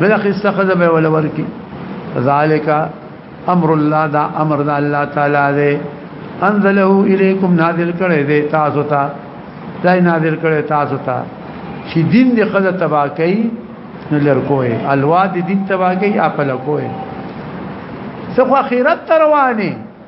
بل قصه خذ به ولا ورکی ذالک امر الله دا امر دا الله تعالی دې انزله الیکم نازل کړي دې تاسو ته دا نازل کړي تاسو ته چې دین دې خذ تبا کوي نو لرکوې الواد دین تبا کوي خپل کوې څو اخرت روانه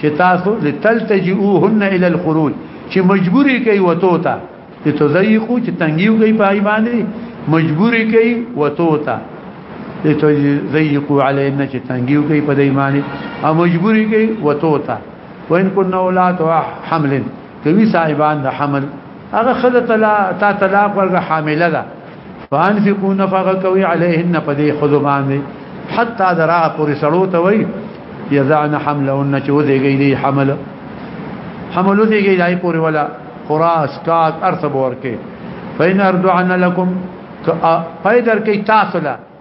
چې تاسو لتلتجئوهن الى الخروج چې مجبوري کوي وته تا چې تزيقو چې تنګيو کوي پای باندې مجبوري کوي وته تا لتزيقو علينا چې تنګيو کوي په دای باندې او مجبوري کوي وته تا وان كنا اولاد حمل کوي صاحبان د حمل هغه خدای تعالی تا طلاق ورغه حامله ده فانفقوا نفقه کوي عليهن پدې خذ باندې حتا درا پوری سړو ته وي يزعن حملهن چې ودیږي دي حمل حمل ودیږي دای پوری ولا خراس کات ارث بورکه فین اردعن لكم پیدر کی تاسو له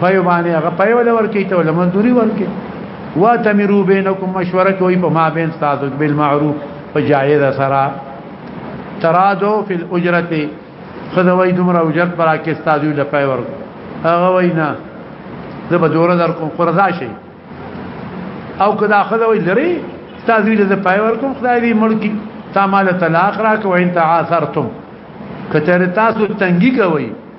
پایو باندې هغه پایو لور کې ته ول منځوري ورکې وا تمرو بینکم مشوره کوي په ما بین تاسو بل معروف په جایز سره ترادو فی الاجرته خدوی دومره اجرت برا کې استادو لپای ور هغه وینا زه به دوره در کوم قرضا شي او که داخله وي لري استادو له پای ور کوم خدای دې ملکی تا مال طلاق را کوي انت عاثرتم کتر تاسو تنګي کوي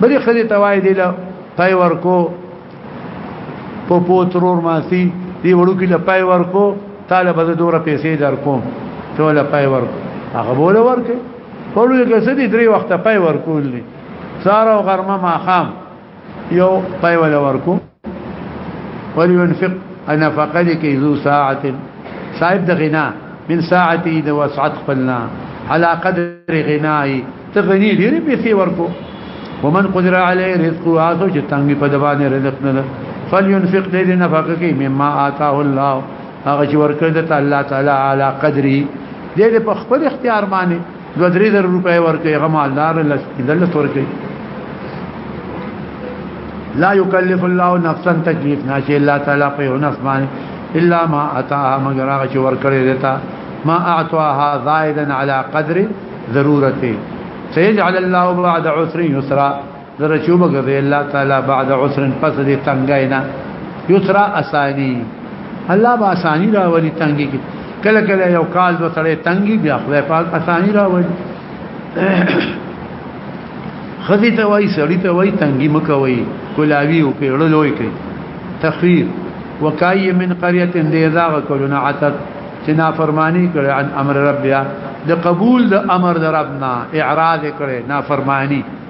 بلې خدي توای دی له پای ورکو په پو ترور ماسي دی وړو کې له پای ورکو طالب د دوره پیسې در کوم ته له پای ورکو هغه بوله ورکه وړو کې سدي درې وخت پای ورکول دي ساره او غرمه ما خام یو پای ولا ورکو ولينفق انا فقد کې ذو ساعت صاحب د غنا من ساعتي د وسعت خپلنا على قدر غناي تغني ډېر پیسې ورکو ومن قدر عليه رزق واسو چې تنګي په دبانې رزق نه فلينفق دې نه فقکی مما آتاه الله هغه چې ورکړ د الله تعالی على قدري دې په خپل اختیار باندې دو درې زر روپۍ ورکړي هغه مالدار لس دلس ورکړي لا یکلف الله نفسا تکلیف ناشي الله تعالی په یو نفس باندې الا ما اتاها مگر هغه چې ورکړي دیتا ما اعطاها زائدا على قدر ضرورته سيجعل الله بعد عسر يسرا درچو بغیر الله تعالی بعد عسر پس دې تنګای نه یسرا اسانی الله با اسانی راولي تنګي کې کله کله یو کال دو سره تنګي بیا خدای پاک اسانی راولي خدي ته وای سړی ته وای تنګي مکوي کلاوی او پیړلوي کوي تخفیر وکای من قريه دې زاغ کولونه عتت چې نافرمانی کړي عن امر ربیا د قبول د امر د ربنا اعراض کړي نافرمانی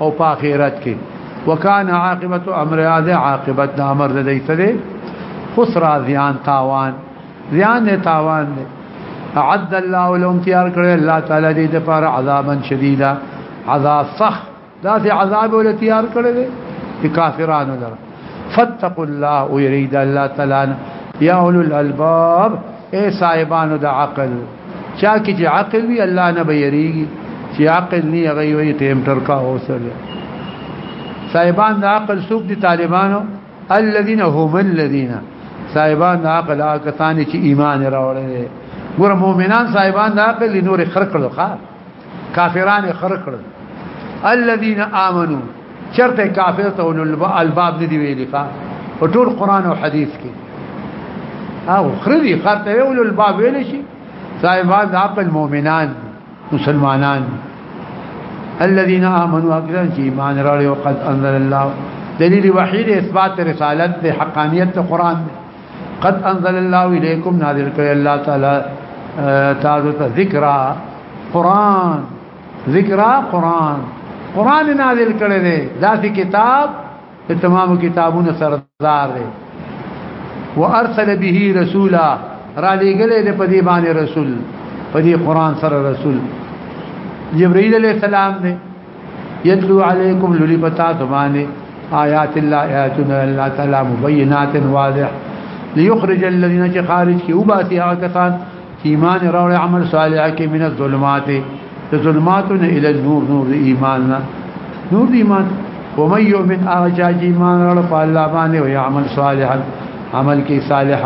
او په اخرت کې وکانه عاقبت امر هذا عاقبت د امر د دې سره خسرا زیان تاوان زیان نه تاوان دی اعد الله لهم تیار کړی الله تعالی دې د پر عذابا شدیدا عذاب صح دا سي عذاب ول تیار کړی دی چې کافرانو لره فتقوا الله ويريد الله تعالی یا اولو الالباب اے صاحبانو د عقل چا کې چې عقل وي الله نه بيريږي چې عقل نه هغه وي ټیمټر کا اوسره صاحبان د عقل سوق دي طالبانو الذين هم الذين صاحبان د عقل هغه کسان چې ایمان راوړل ګور مؤمنان صاحبان د عقل نور خرق لخوا کافرانه خرق کړل الذين امنوا چرته کافر ته الباب ندی ویلی ښا په ټول قران او حديث کې او خردي خرته ویول الباب ویل شي صاحبان عقل مؤمنان مسلمانان الذين امنوا اجرا في ایمان راړي او قد انزل الله دلیل وحید اثبات رسالت د حقانیت قران دی قد انزل الله اليكم نازل کړي الله تعالی تاسو ته ذکر قران ذکر قران قران نازل کړي دي ذاتي کتاب په تمام کتابونو سردار دي وارسل به رسولا را لګلې دې په دې باندې رسول په دې قران سره رسول جبرئیل علیہ السلام دې یتلو علیکم للی پتا سبانه آیات الله آیاتنا الله تعالی مبینات واضح ليخرج الذين چې خارج کې وباسي هغه کسان چې ایمان راوړ عمل صالح کې من الظلمات الظلمات الى النور نور ایمان نور ایمان ومن يؤمن اجاج ایمان راوړ په الله باندې او عمل صالح عمل کې صالح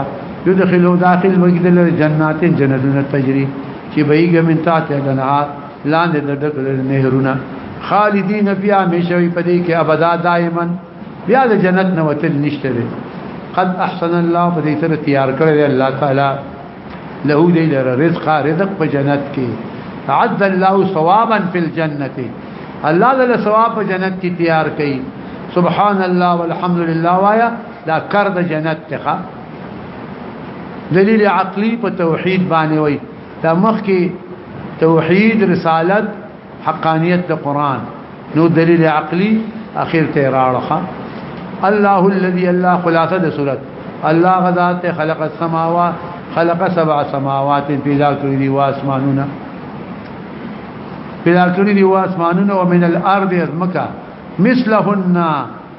يدخلوا داخل وجد الجنات جنتنا تجري چې بيګه من تحت الانهار لاندې د ډکل نهرونه خالدین فی همیشوی پدې کې ابدا دائما بیا د جنت نه وتل نشته دی قد احسن الله په دې سره تیار کړی الله تعالی له دې لره رزق رزق په جنت کې عد الله ثوابا فی الجنه الله له ثواب په جنت کې تیار کړي سبحان الله والحمد لله وایا دا کار د جنت ته دلیل عقلی په توحید باندې وایي دا مخکې توحید رسالت حقانیت د قران نو دلیل عقلی اخر ته راړخه الله الذي الله خلاصه د صورت الله غذات خلق السماوات خلق سبع سماوات پیدا کړی دی واسمانونه پیدا کړی دی واسمانونه ومن الارض ازمکا مثلهن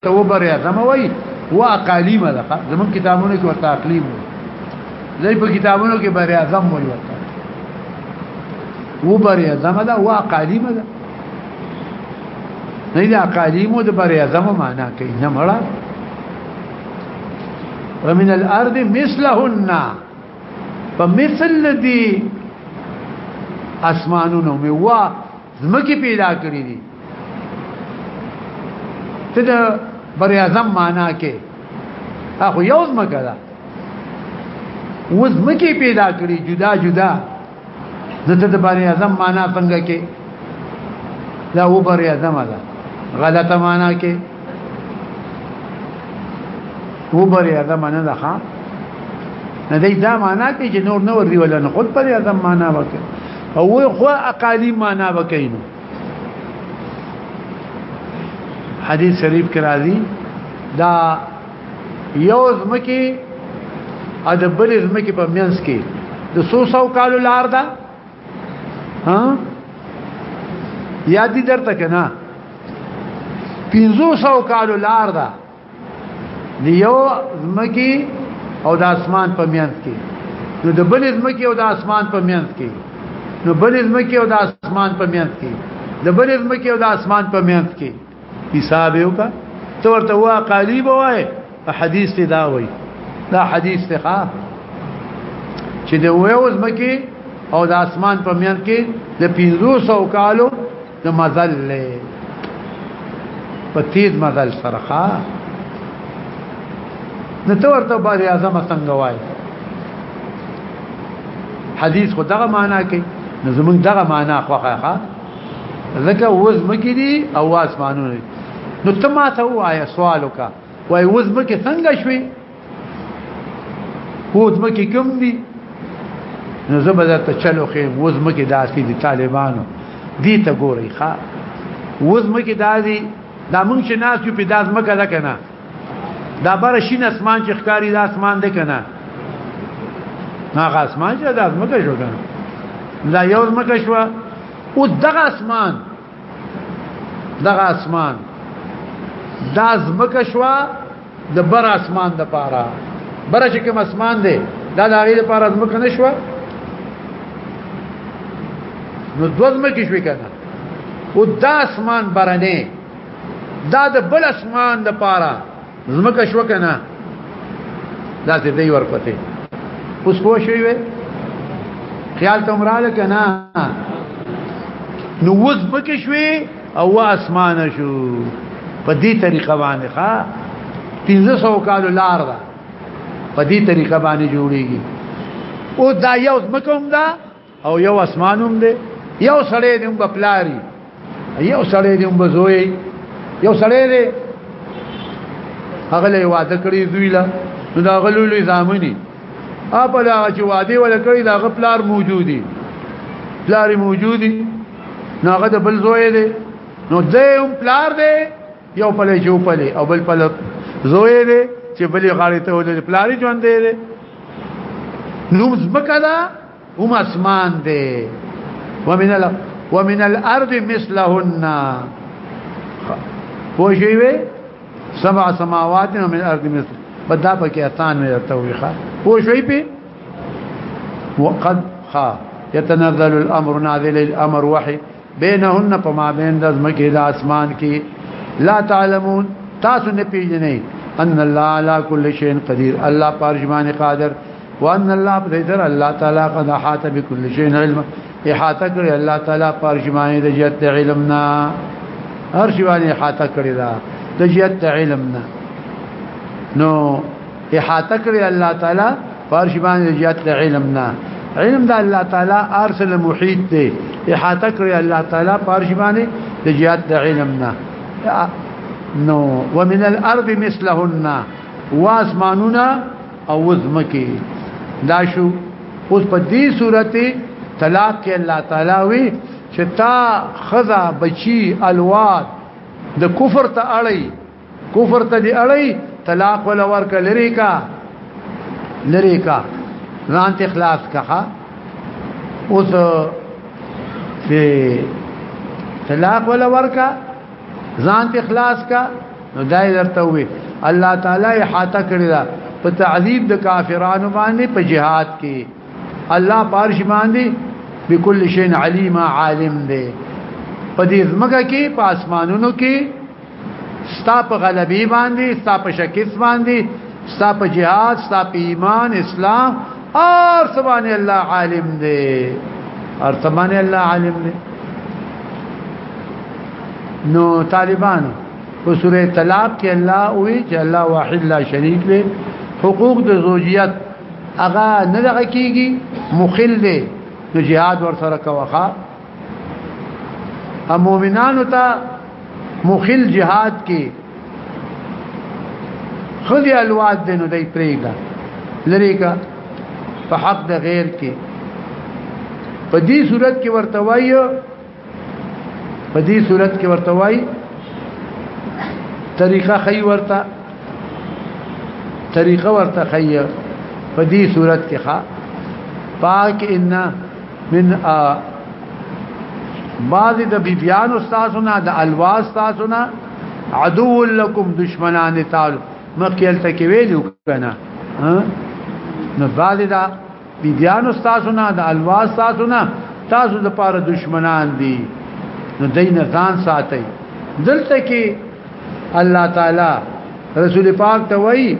ته وبره اعظم وای و اقالیم ده زمون کتابونو کې ورته اقلیم زې په کتابونو کې بره اعظم وای ورته و بره اعظم ده و اقالیم ده نه ده اقالیم ده بره اعظم معنا کوي نه مړه ومن الارض مثلهن فمثل دي اسمانونو موا زمکه پیدا کړی دي ته د بر اعظم معنا کې اخو یو زمکه ده وزمکه پیدا کړی جدا جدا دته د بر اعظم معنا څنګه کې دا و بر اعظم ده غلطه معنا کې و بر اعظم نه ده ښا نه دا معنا کې چې نور نور دی ولا نه خود پر اعظم معنا وکړي او وی خو اقالی معنا وکینو حدیث شریف کې راځي دا یو زمکی ا د بل زمکی په منځ کې د سو سو کالو لار ده ها یادی درته کنه 500 کالو لار ده دی یو زمکی او د اسمان په میانس کې نو د بل زمکی او د اسمان په میانس کې نو بل زمکی او د اسمان په میانس کې د بل زمکی او د اسمان په میانس کې حساب یو کا تو ورته وا قالیب وای په حدیث ته دا وای دا حدیث ته ښا چې د ویو زمکی او د اسمان په میان کې د 500 کالو د مزل له په تیز مزل سره ښا نو ته ورته بار اعظم څنګه وای حدیث خو دغه معنا کوي نو زمونږ دغه معنا خوخه ښا لکه وز مکی دي او اسمانونه نو ته ما ته وای سوال وکا وای وز مکی څنګه شوي هو ځمکه کم دي نو زه به درته چلو خې و ځمکه داسې دي طالبانو دي ته ګوري ښا و ځمکه داسې دا مونږ چې ناس یو په داس مکه ده کنه دا بر شین اسمان چې ښکاری دا اسمان ده کنه هغه اسمان چې دا مکه شو کنه دا یو مکه شو او دغه اسمان دغه اسمان دا زمکه شوا د بر اسمان د پاره بر چې کوم اسمان دی دا د هغه لپاره زمکه نشوا نو دوه زمکه شوې کنه او دا اسمان برنه دا د بل اسمان د پاره زمکه شو کنه دا څه دی ورپته اوس پوه شوی وې خیال ته عمراله کنه نو وز بکې شوې او اسمان شو په دې طریقه باندې ښا 1500 کال لار ده په دې طریقه باندې جوړیږي او دا یو مکوم دا او یو اسمانوم دی یو سړی دی په پلاری یو سړی دی په زوی یو سړی دی هغه له واده کړی زوی لا نو دا غلولې زامنی اپ دا چې واده ولا کړی دا غپلار موجودی پلار موجودی نو هغه د بل زوی دی نو دیم پلار دی یو پلې جو پلې او بل پلې زوی دی چې بلې غاړې ته ولې پلاری ژوند دی نو زبکه دا هم اسمان دی ومن ال ومن الارض مثلهن پوجیوي سبع سماوات ومن الارض مثل بدا پکې اتان مې درته ویخه پوجوي په وقد خا يتنزل الامر نازل الامر وحي بینهن په ما بین د زمکه د اسمان کې لا تعلمون تاسو نه پیژنئ ان الله على كل شيء قدير الله پارجمان قادر وان الله بذر الله تعالی قد حات بكل شيء علم احاطه کړی الله تعالی پارجمان د جهت علمنا هر شي باندې احاطه کړی دا د جهت علمنا نو احاطه کړی الله تعالی فارش باندې زیات علم نه علم د الله تعالی ارسل محیط دی احاطه کړی الله تعالی فارش باندې د زیات علم نه نو ومن الارض مثلهن واسماننا او وزمکی دا شو اوس په دې صورتي طلاق کې الله تعالی وی چې تا خزا بچي الواد د کفر ته اړي کفر ته دی اړی طلاق ولا ورک لری کا لری کا ځان ته خلاص کخه اوس چې طلاق ولا ورکا ځان ته خلاص کا نو دای درته وي الله تعالی احاطه کړی دا په تعذيب د کافرانو باندې په جهاد کې الله پارش باندې بكل شيء عليم عالم دی په دې زمګه کې په اسمانونو کې ستا په غلبي باندې ستا په شکست باندې ستا په جهاد ستا په ایمان اسلام ار سبحان الله عالم دی ار سبحان الله عالم دی نو طالبان په سوره طلاق کې الله وی چې الله واحد لا شریک دی حقوق د زوجیت هغه نه لغه کیږي مخل دی نو جهاد ور سره کوخه هم مؤمنانو ته مخیل جهاد کې خذي الواد دې نو دای پرېګا لری کا په حق د غیر کې په دې صورت کې ورته وایو په دې صورت کې ورته وایي طریقه خی ورته طریقه ورته خی په دې صورت کې ښا پاک ان من بعض د بیبیان استادو نه د الواز استادو نه عدو لكم دشمنان تعال مخکې تل کې ویلو کنه نو بعض د بیبیان استادو نه د الواز استادو نه تاسو د پاره دشمنان دي نو دین ځان ساتي دلته کې الله تعالی رسول پاک ته وایي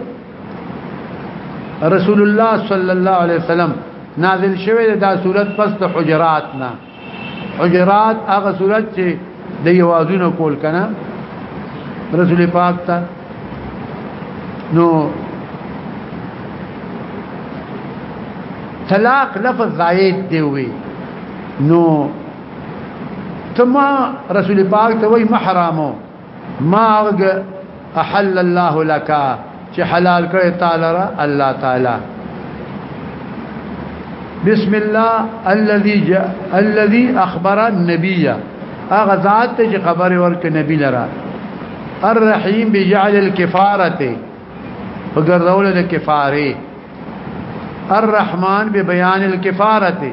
رسول الله صلی الله علیه وسلم نازل شوه دا صورت پس د حجرات نه حجرات هغه صورت چې د یوازونه کول کنه رسول پاک ته نو طلاق لفظ زائد دی وی نو تما رسول پاک ته وای محرامو مارګ احل الله لك چې حلال کړی تعالی را الله تعالی بسم الله الذي جاء الذي اخبر النبي اغه ذات چې خبر ورک نبی لرا الرحیم بجعل الكفاره وګرځول د کفاره الرحمن ببيان الكفاره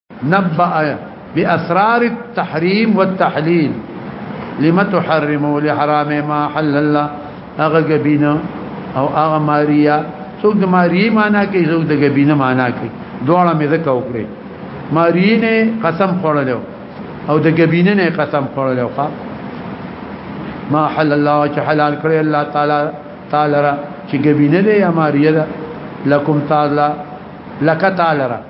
نبأ بأسرار التحريم والتحليل لما تحرموا لحرام ما حل الله هغه غبینه او هغه ماریا څوک د ماری معنا کوي څوک د غبینه معنا کوي دواړه مې ذکر وکړي ماری نه قسم خوړل او د غبینه نه قسم خوړل ښا ما حل الله چې حلال کړی الله تعالی تعالی را چې غبینه دی یا ماری ده لکم تعالی لک تعالی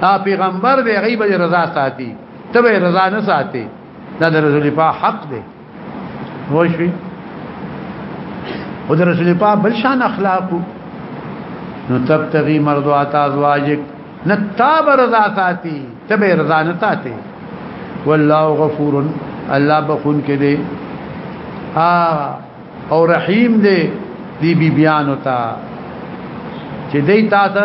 دا پیغمبر دی غیب رضا ساتي ته به رضا نه ساتي دا د رسول الله حق دی وشوي او د رسول الله بل شان اخلاق نو تبتغي مرضات ازواجك نتاب رضا ساتي ته به رضا نه ساتي والله غفور الله بخون کې دی ها او رحیم دی دی بی بیان ہوتا چې دی تاسو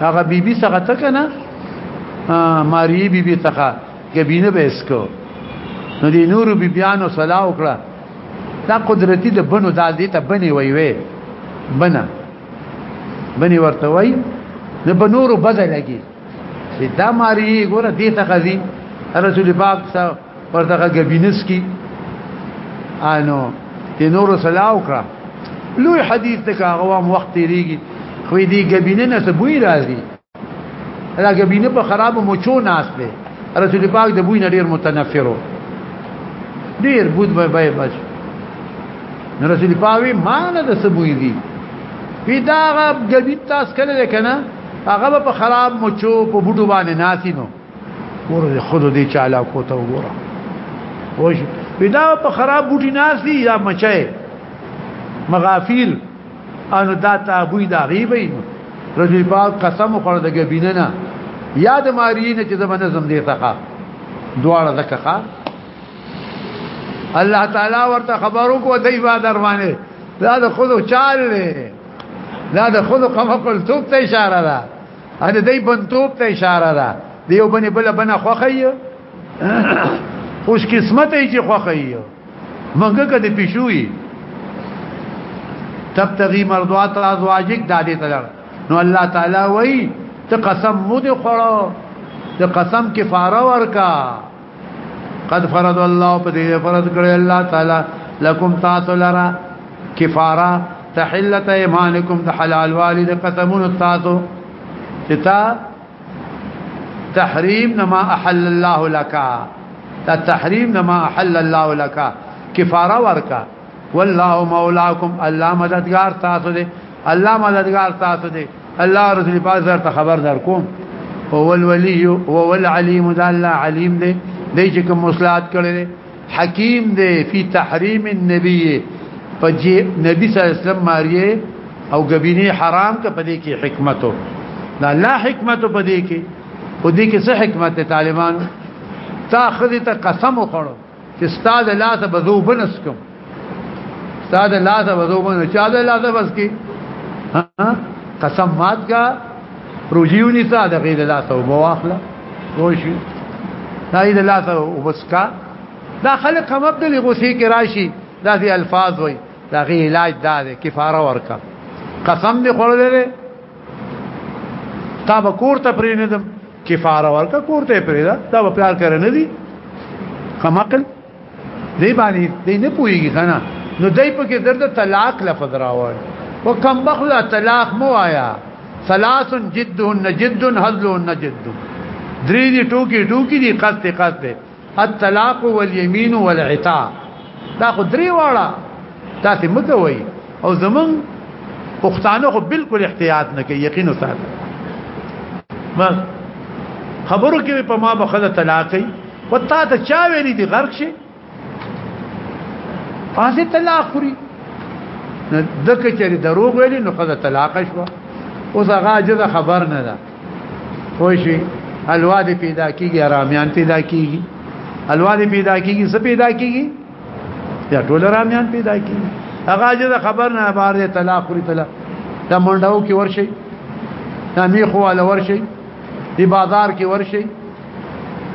هغه بیبي څنګه تکنه ماری بیبي څنګه غبینه به اسکو نو دی نور بیبیانو صلاح وکړه دا قدرتی د بنو دال دی ته بنی وی وی بنا بنی ورته وی د بنورو بدلږي دا ماری ګوره دی ته غزي رسول پاک صاحب پر دغه غبینس کی انو د نور سلاو کړه لوی حدیث ته هغه وخت تیریږي خو دې غبینه نه څه بوی راځي دا غبینه په خراب موچو ناس دی رسول پاک د بوی نه ډیر متنفرو ډیر بود به به بس نو رسول پاک ما نه د سبوی دی پیدا غبین تاس کله کنه هغه په خراب موچو په بډو باندې ناسینو ګوره د خود دې چاله کوته وګوره وښ پیدا په خراب بوټي ناس دي یا مچای مغافیر انو دا تابوی دا غیبی رسول پاک قسم خور د غبینه نه یاد مارینه چې زمونه زم دې ثقه دواړه ذکخه الله تعالی ورته خبرو کو دی با دروانه دا د خود چال نه دا د خود قمه کول توپ ته اشاره ده ا د دې بنتوب ته اشاره ده دیو بنې بل بنه خوخی خوش قسمت یې چې خوخی منګه کده پښوی تبتغي مرضات ازواجک د دې تلل نو الله تعالی وای ته قسم مو دې خړو ته قسم کفاره ورکا قد فرض الله په دې فرض کړی الله تعالی لكم تاسو لرا کفاره تحلت ایمانکم د حلال والد قسمون تاسو چتا تحریم نما احل الله لك تا تحریم نما احل الله لك کفاره ورکا والله مولاکم الله مددگار تاسو دې الله مددگار تاسو دې الله رسول پاک زر ته خبر در کوم هو الولي هو العليم ذا الله عليم دې دې چې کوم مصلحت کړې حکیم دې فی تحریم النبی پجې نبی صلی الله علیه وسلم ماریه او غبینه حرام ته پدې کې حکمتو دا لا حکمتو پدې کې پدې کې څه حکمت طالبان تا خدي ته قسم وخړو چې ستاد لاس بزو بنس کوم ستاد لاس بزو بنس چا د لاس بس کی قسم مات کا روجیونی تا د غیر لاس او مواخله روشي دا د لاس او بس کا دا خلق هم عبد الغسی کی راشي دا دی الفاظ وای دا غی علاج دا دی کفاره ورکا قسم دی خورلې تا به کور ته پرې نه دم کفاره ورکا کوړته پرېدا دا په پلار کړه نه دي کماقل دی باندې دی نه پويږي کنه نو دای په کې درته طلاق لفظ راوړ وکم بخلا طلاق مو آیا ثلاث جدهن جد هزلهن جد درې دي ټوکی ټوکی دي قصد قصد الطلاق واليمين والعتاء دا خو درې واړه تاسو مکوي او زمون پښتانه خو بالکل احتیاط نه کوي یقین وسات ما خبرو کې په ما بخله طلاقي وتا ته چا ویلي دي غرق شي پاسه طلاق خوري دکه چې دروغ ویلي نو خدای طلاق شو اوس هغه جزه خبر نه ده خوشي الوا دې پیدا کیږي آرامیان پیدا کیږي الوا دې پیدا کیږي څه پیدا کیږي یا ټول آرامیان پیدا کیږي هغه چې خبر نه بار دې طلاق لري طلاق دا منډاو کې ورشي دا میخو والا ورشي دی بازار کې ورشي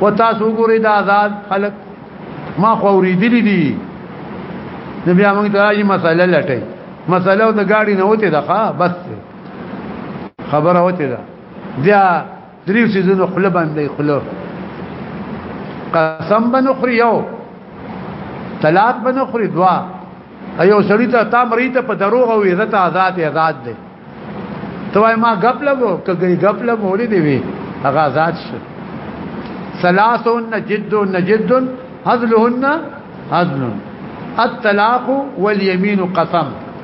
و تاسو ګوري دا آزاد خلک ما خو ورېدلې دي نبي امام ته راځي مسله لټي مسله د گاډي نه وته دغه بس خبره وته ده بیا دریو سيزونو خله باندې خله قسم بنخري یو طلاق بنخري دوا ایو سړی ته تا مری ته په دروغ او عزت آزاد آزاد دی توای ما غپ لګو کګی غپ لګو ولې دی وی هغه آزاد شو ثلاثون جد جد هذلهن هذل الطلاق واليمين قسم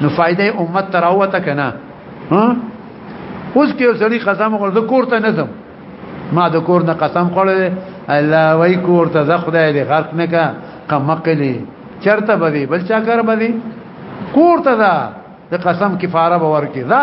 نو فائدې امت تراوته کنه ها اوس کې سړي قسم خور د کور ته نه زم ما د کور نه قسم خوړل الله وای کور ته زه خدای دې غرق نه کا قمقلی چرته به بل چا کار به کور ته دا د قسم کفاره به ورکی دا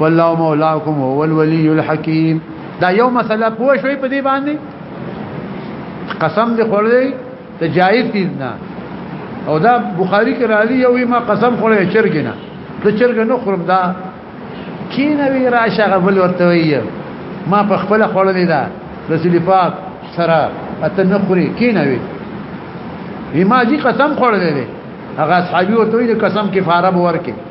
والله مولاکم هو الولي الحكيم دا یو مسله پوه شوي په دې باندې قسم دې خورلې ته جایز دي نه او دا بخاری کې راځي یو ما قسم خورلې چرګ نه د چرګ نه خورم دا کینه وی راشه غبل ورته وی ما په خپل خورلې دا رسول پاک سره اته نه خوري کینه وی ما دې قسم خورلې هغه اصحابي ورته وی قسم کفاره ورکه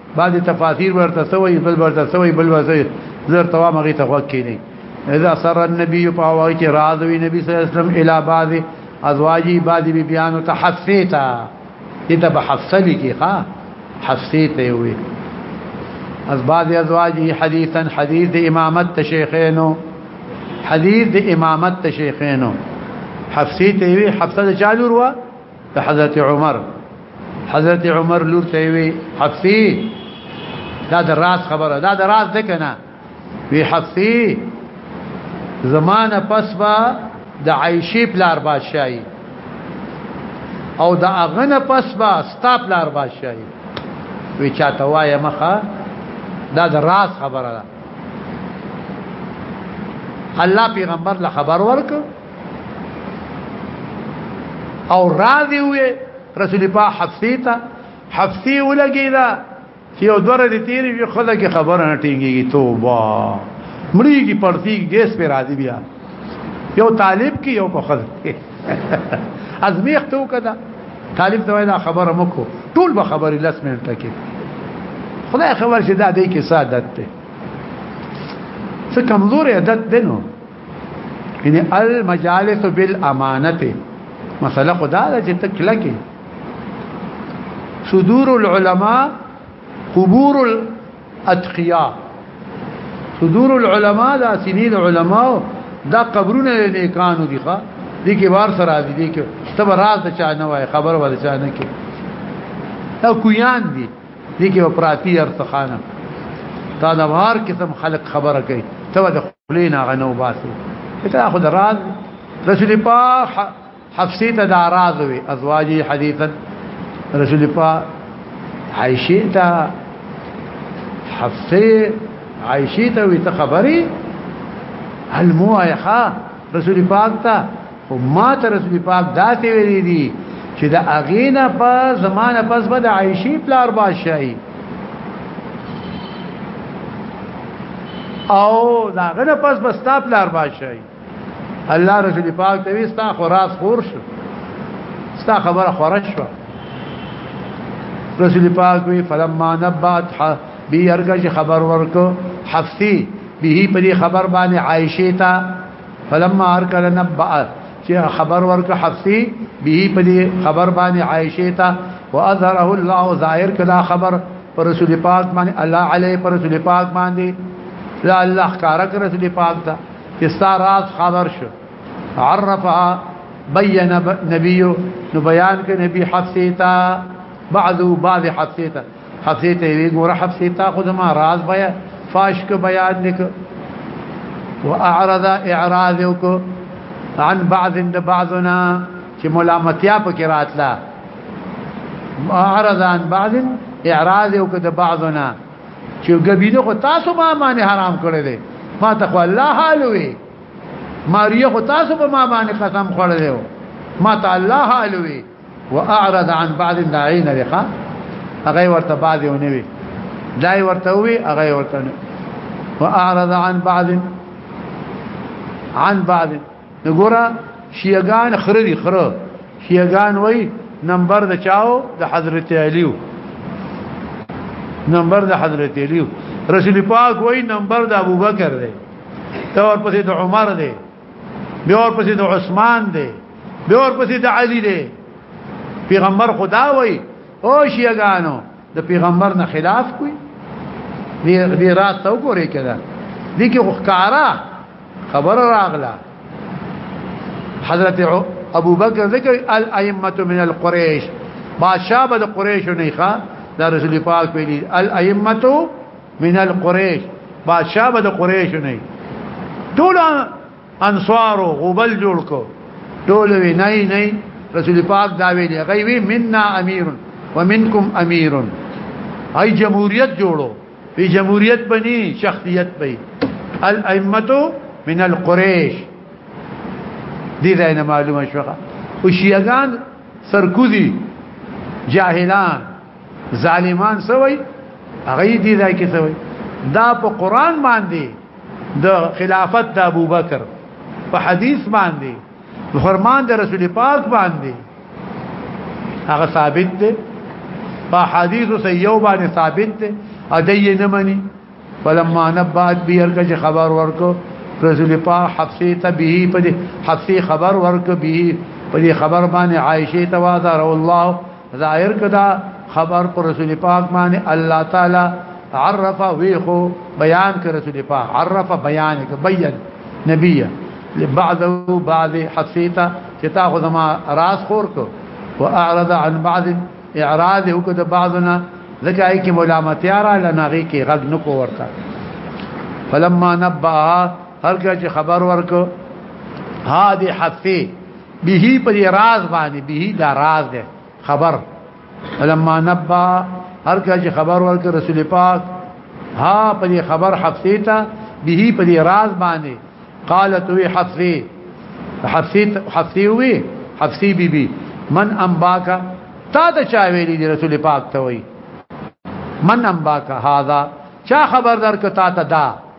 بعضی تفاسیر ورته سوی بل ورته سوی بل ورته زر توام غي تخوک کینی اذا سر النبي فهو چې راز وی نبی صلی الله علیه وسلم الی بعض ازواجی بعض بی بیان ته حسیتا دته به حسلی کی ها حسیته وی از بعض ازواجی حدیثا حدیث امامت تشیخینو حدیث امامت تشیخینو حفصیته وی حفصه چالو روا د حضرت عمر حضرت عمر لور ته وی حفصي دا د راز خبره دا د راز ده کنه وی حفصي زمانه پس با د عائشه پلار بادشاہي او د اغنه پس با ستا پلار بادشاہي وی چاته وای مخه دا د راز خبره ده الله پیغمبر له خبر ورک او راضي وي رسول په حفصي ته حفصي ولګي دا چې یو دوره دې تیری وي خلک خبر نه ټینګيږي توبه مړیږي پړتي ګیس پر راضي بیا یو طالب کې یو په خلک ازمیخ ته وکړه طالب ته دا خبره مکو ټول به خبرې لس منټه کې خدای خبر شه دا دې کې سعادت ته څه کمزور عادت دینو یعنی المجالس بالامانه مسله خدا ده چې تکله کې صدور العلماء قبور الاتقياء صدور العلماء دا سنين علماء دا قبرونه نیکانو دي ښا دي کې بار سره دي دي کې تب راز چا نه وای خبر ولا چا نه کې او کویان دي دي کې پراتی ارتخانه تا دا بهر قسم خلق خبره کوي تب لینا غنو باسي دا خو دراز رسول پاک حفصه ته دا راز وي ازواجي حدیثا رسول پاک عائشه ته حفصه عائشه ته وي ته خبري المو ايخا رسول پاک ته او ما ته رسول پاک داسې ویلي دي چې د اغینا په زمانه پس به د عائشی پلار بادشاہي او دا غنه پس به ستا پلار بادشاہي الله رسول پاک ته وستا خراس خور شو ستا خبره خورش شو رسول پاک وی فلما نبات بي ارګه خبر ورکو حفصي به په خبر باندې عائشه ته فلما ارکل نبأ چې خبر ورک حفصي به په دې خبر باندې عائشه ته واظهره الله ظاهر کدا خبر پر رسول پاک باندې الله عليه پر رسول پاک باندې لا الله کارک رسول پاک ته استاراز خبر شو عرفها بين نبي نو بيان کې نبي حفصي ته بعضو بعض حفصي ته حفظه ته وی ګور حفظه تا خو زما راز بیا فاش ک بیان نک واعرض اعراض وک عن بعض عند بعضنا چې ملامتیا پکې راتلا اعرض عن بعض اعراض وک د بعضنا چې ګبینه خو تاسو ما باندې حرام کړی دی ما ته خو الله حالوي ماریه خو تاسو په ما باندې قسم خوړل ما ته الله حالوي واعرض عن بعض الداعين لقا هغه ورته بعض ونوي دای ورته وي هغه ورته واعرض عن بعض عن بعض نګورا شیعگان خره دي خره شیعگان وای نمبر د چاو د حضرت علیو نمبر د حضرت علیو رسول پاک وای نمبر د ابوبکر دی تور پسې د عمر دی به اور پسې د عثمان دی به اور پسې د علي دی پیغمبر خدا وای او شیګانو د پیغمبر نه خلاف کوي دی دی رات تو ګورې کړه دي کې وخکارا خبر راغله حضرت ابو بکر ذکر الائمه من القريش بادشاہ به قریش نه ښا دا رسول پاک ویلي الائمه من القريش بادشاہ به د قریش نه ټول انصار غبل جوړ کو ټول وی نه نه رسول پاک دا وی دی غیوی منا امیر ومنکم امیر ای جمهوریت جوړو ای جمهوریت بنی شخصیت بی الائمه من القریش دي دا نه معلومه شوه او شیعاګان سرکوزي جاهلان ظالمان سوي هغه دې ځای کې سوي دا په قران باندې د خلافت د ابوبکر په حدیث باندې فرمان د رسول پاک باندې هغه ثابت دی په حدیث سه یو باندې ثابت دی ا دې نه مني فلما نبات به هرګه خبر ورکو رسول پاک حفصه ته به په حفصه خبر ورکو به په خبر باندې عائشه تواضع الله ظاهر کدا خبر پر رسول پاک باندې الله تعالی عرف ویخو بیان کر رسول پاک عرف بیان ک بیان نبی لبعض بعض حسیتا چې تا خو زما راس خور کو واعرض عن بعض اعراض وکد بعضنا لکه ای کی ملامت یارا لنغی کی غد نکو ورتا فلما نبا هر کله خبر ورکو هادي حفي به په دې راز باندې به دا راز ده خبر لما نبا هر کله چې خبر ورکړ رسول پاک ها په دې خبر حفصه ته به په دې راز باندې قالت وی حفصه حفصه حفصه وی حفصه بی بی من انباکا تا ته چا ویلي دی رسول پاک ته وی من انباکا هاذا چا خبر درک تا ته دا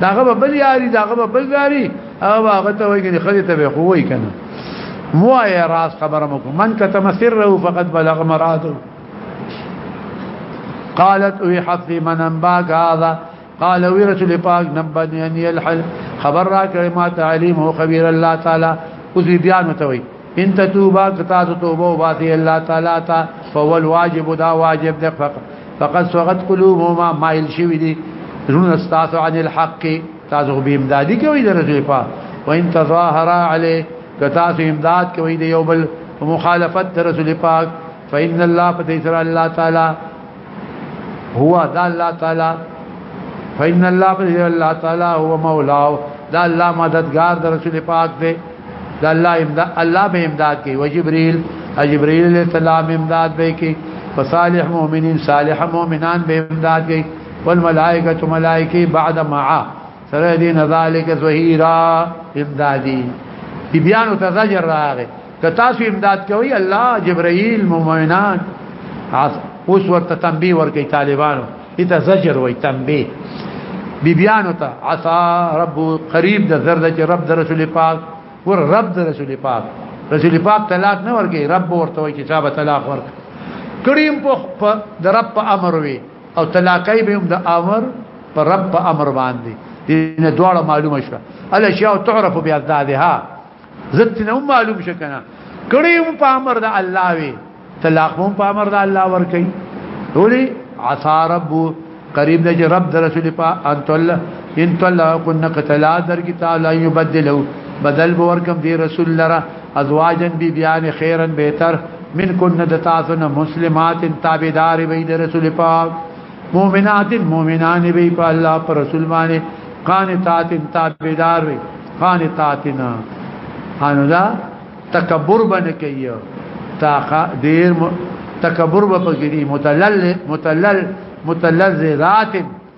داغه به بل یاري داغه به بل یاري او هغه ته وایي چې خدای ته به خو وایي کنه مو یا راز خبره مو من کتم سره فقد بلغ مراده قالت وی حفظي من انباك هذا قال وی رسول پاک نبني ان يلحل خبر را کړی ما تعلیم او خبير الله تعالی اوس بیان وتوي ان تتوبا کتا توبه او باسی الله تعالی تا فول واجب دا واجب ده فقط فقط سوغت قلوبهما مائل شوی دي زون استاس عن الحق تاسو به امدادي کوي درځي په وان تظاهر عليه کتا سو امداد کوي دی یو بل مخالفت رسول پاک فإن الله فتيسر الله تعالی هو دا الله تعالی فإن الله قد الله تعالی هو مولاه دا الله مددگار در رسول پاک دے دا الله امداد الله به امداد کوي او جبريل جبريل عليه السلام امداد به کوي فصالح مؤمنين صالح مؤمنان به امداد کوي والملائکه ملائکه بعد معه سره دین ذالک زهیرا امدادی دی بیانو ته زجر راغی که تاسو امداد کوي الله جبرائیل مومنان اوس ورته تنبیه ورکړي طالبانو ایت زجر وای تنبیه بی بیانو ته عسا رب قریب د زرد چې رب د رسول پاک ور رب د رسول پاک رسول پاک طلاق نه ورګي رب ورته وای چې صاحب طلاق ورک کریم په د رب امر وی او طلاقای به هم د امر پر رب په امر باندې دینه دواړه معلومه شو الاشیاء تعرف بیاذادها زت نه معلوم شکنه کړي هم په امر د الله وی طلاق هم په امر د الله ور کوي ولي عسى رب قریب دی چې رب درسول په ان تل ان تل كن قتلا در کی تعالی یبدلو بدل ورکم دی رسول لرا ازواجن بی بیان خیرن بهتر من کن دتاسن مسلمات تابعدار وی د رسول پاک مؤمنات مؤمنان وی په الله پر رسول باندې قانتات تابعدار وی قانتاتنا انو دا تکبر باندې کوي تا ډیر تکبر په کې متلل متلل متلذ ذات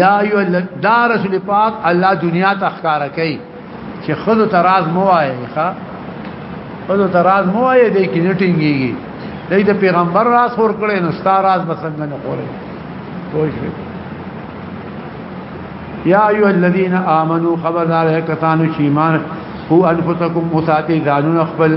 یا ایو دا رسول پاک الله دنیا ته ښکارا کوي چې خود ته راز مو وایي ښا خود ته راز مو وایي د کې نټینګيږي دای د پیغمبر راز خور کړي نو ستار راز بسنګ نه خوري کوی شي یا ایو الذین آمنو خبردار کسانو چې ایمان هو انفسکم مساتی ځانونه خپل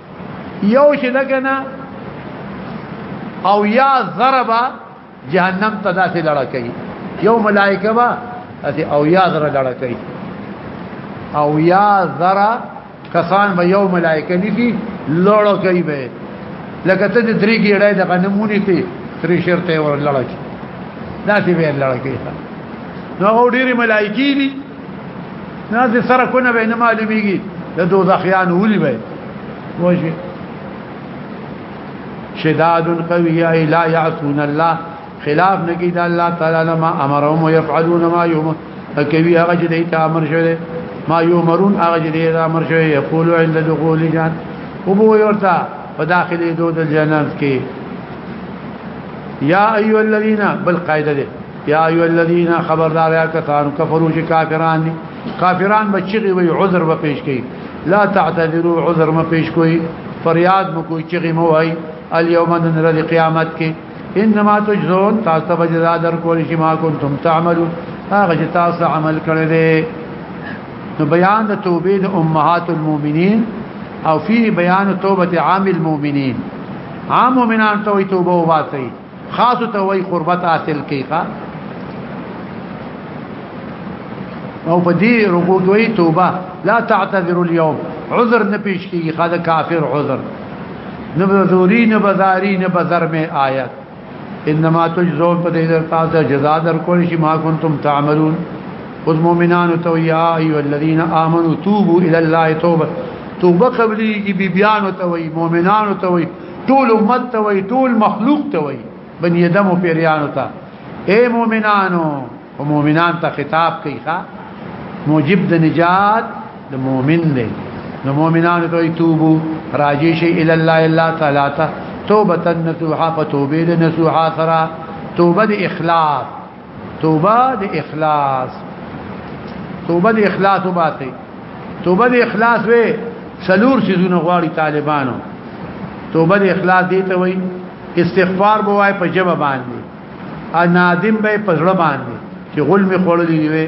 یو چې دغنا او یا ضربا جهنم ته داسې لړا کوي یو ملائکه با اسی او یا ذره لړا کوي او یا ذره کسان به یو ملائکه نیسی لړا کوي به لکه ته د درې ګړې د غنمونی ته تری شرطه ور لړا کوي داسې به لړا کوي نو ډېری ملائکی دي نه دې سره کو نه به نه معلومیږي د دوزخیان ولي به وجه شداد قوی ای لا يعصون الله خلاف نگی دا الله تعالی لما امرهم ويفعلون ما يوم کوي هغه چې دیت امر شوی ما يومرون هغه چې دیت امر شوی یقول عند دخول جان وبو يرتا په داخلي دود الجنات کې یا ايها الذين بالقاعده یا ایو الذین خبردار یا کسان کفرو چې کافران دي کافران بچی وي عذر به پیش کوي لا تعتذروا عذر ما پیش کوي فریاد مو کوي چې مو وای اليوم من رد قیامت کې انما تجزون تاسو به جزا در کول شي ما کنتم تعملون هغه چې تاسو عمل کړی دی نو بیان د توبې د امهات المؤمنین او فيه بیان توبه عام المؤمنین عام مؤمنان توبه وباسي خاص ته وای قربت حاصل کیخه او په دې رکوع کې وای توبه لا تعتذر اليوم عذر نه پیش کیږي خاله کافر عذر نه بزوری نه بازاری نه بازار میں آیت انما تجزون په دې در تاسو جزاء در کول شي ما کنتم تعملون اوس مؤمنان تو یا ایو الذین آمنو توبو الی الله توبه توبه قبلی کی بیان تو مؤمنان تو ټول امت ته وای ټول مخلوق ته وای بنی ادم او پیریانو ته اے مؤمنانو او مؤمنان ته خطاب کوي ښا موجب د نجات د مؤمن دی نو مؤمنانو ته توبو راجی شي ال الله الا تعالی ته توبه نصوحه فتوبه نصوحه سرا توبه اخلاص توبه د اخلاص توبه د اخلاص وباسي توبه د اخلاص وې سلور سيزونه غواړي طالبانو توبه د اخلاص دی ته وای استغفار به وای په جبه باندې ا نادم به په ځړه باندې چې غل می خړلې نیوي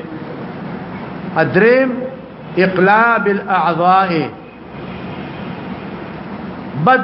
ادریم اقلاب الاعضاء بد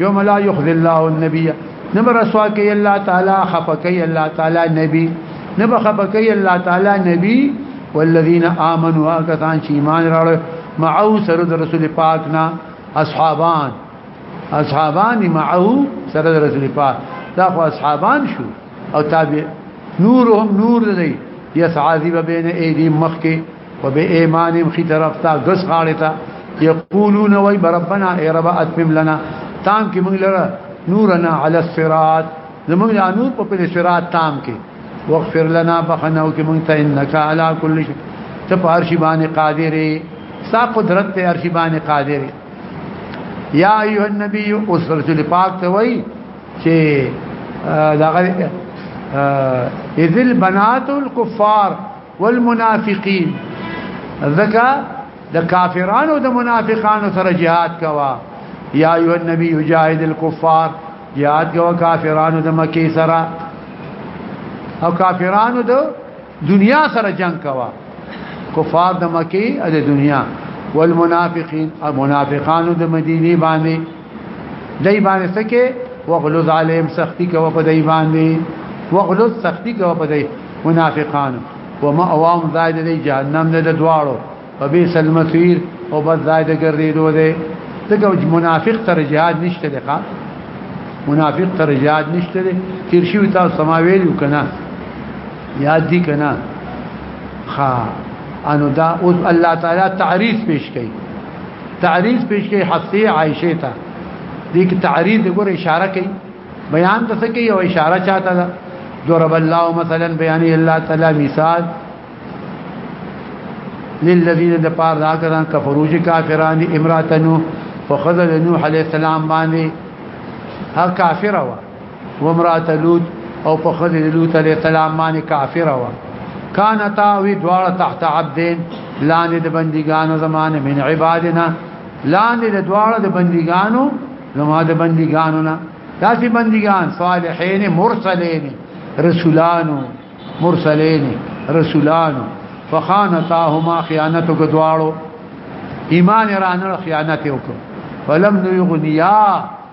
یوم لا یخذ الله النبی نبر رسوا کوي الله تعالی خفقي الله تعالی نبی نبر خفقي الله تعالی نبی والذین آمنوا کسان چې ایمان راړو معو سره د رسول پاک نا اصحابان اصحابان معو سره د رسول پاک دا خو اصحابان شو او تابع نورهم نور دی یسعذب بین ایدی مخکې وبايمانهم خي طرف تا غس غاړه تا يقولون وي ربنا اي رب اتمم لنا تام کې موږ لره نورنا على الصراط زموږ نور په پلي صراط تام کې واغفر لنا بخنو کې موږ ته انك على كل شيء ته په هر شي باندې قادر سا قدرت ته هر شي باندې قادر یا ایه النبی او رسول پاک ته وای چې دغه اذل بنات الكفار والمنافقين ذکا د کافرانو د منافقانو سره jihad کوا یا ایو النبی یجاهد الكفار jihad کوا کافرانو د مکی سره او کافرانو د دنیا سره جنگ کوا کفار د مکی او د دنیا والمنافقین او منافقانو د مدینه باندې دای باندې سکه وغلظ عليهم سختی کوه په دای باندې وغلظ سختی کوه په دای منافقان وما اوام زائد دی جهنم نه دواړو فبئس المصير او بس زائد ګرځیدو دی دغه منافق تر جهاد نشته دی منافق تر جهاد نشته دی تیر شوی تاسو سماویلو کنه یاد دی کنه خا انو دا اوس الله تعالی تعریف پیش کړي تعریض پیش کوي حفصه عائشه ته دې کې تعریض ګور اشاره کوي بیان ته څه کوي او اشاره چاته ده ضرب الله مثلا بیان الله تعالی مثال للذین دپار دا کران کفروج کافران امراتنو فخذل نوح علیہ السلام باندې ها کافر وا ومرات لوط او په خدای لوط علیه السلام باندې کافر و کان تاوی دوار تحت عبدین لاندې د بندګانو زمانه من عبادنا لاندې د دوار د بندګانو زمانه د بندګانو نه داسې بندګان صالحین مرسلین رسولانو مرسلین رسولانو فخانتاهما خیانتو کدوالو ایمان رانه خیانت وکړ فلم نو یغنیا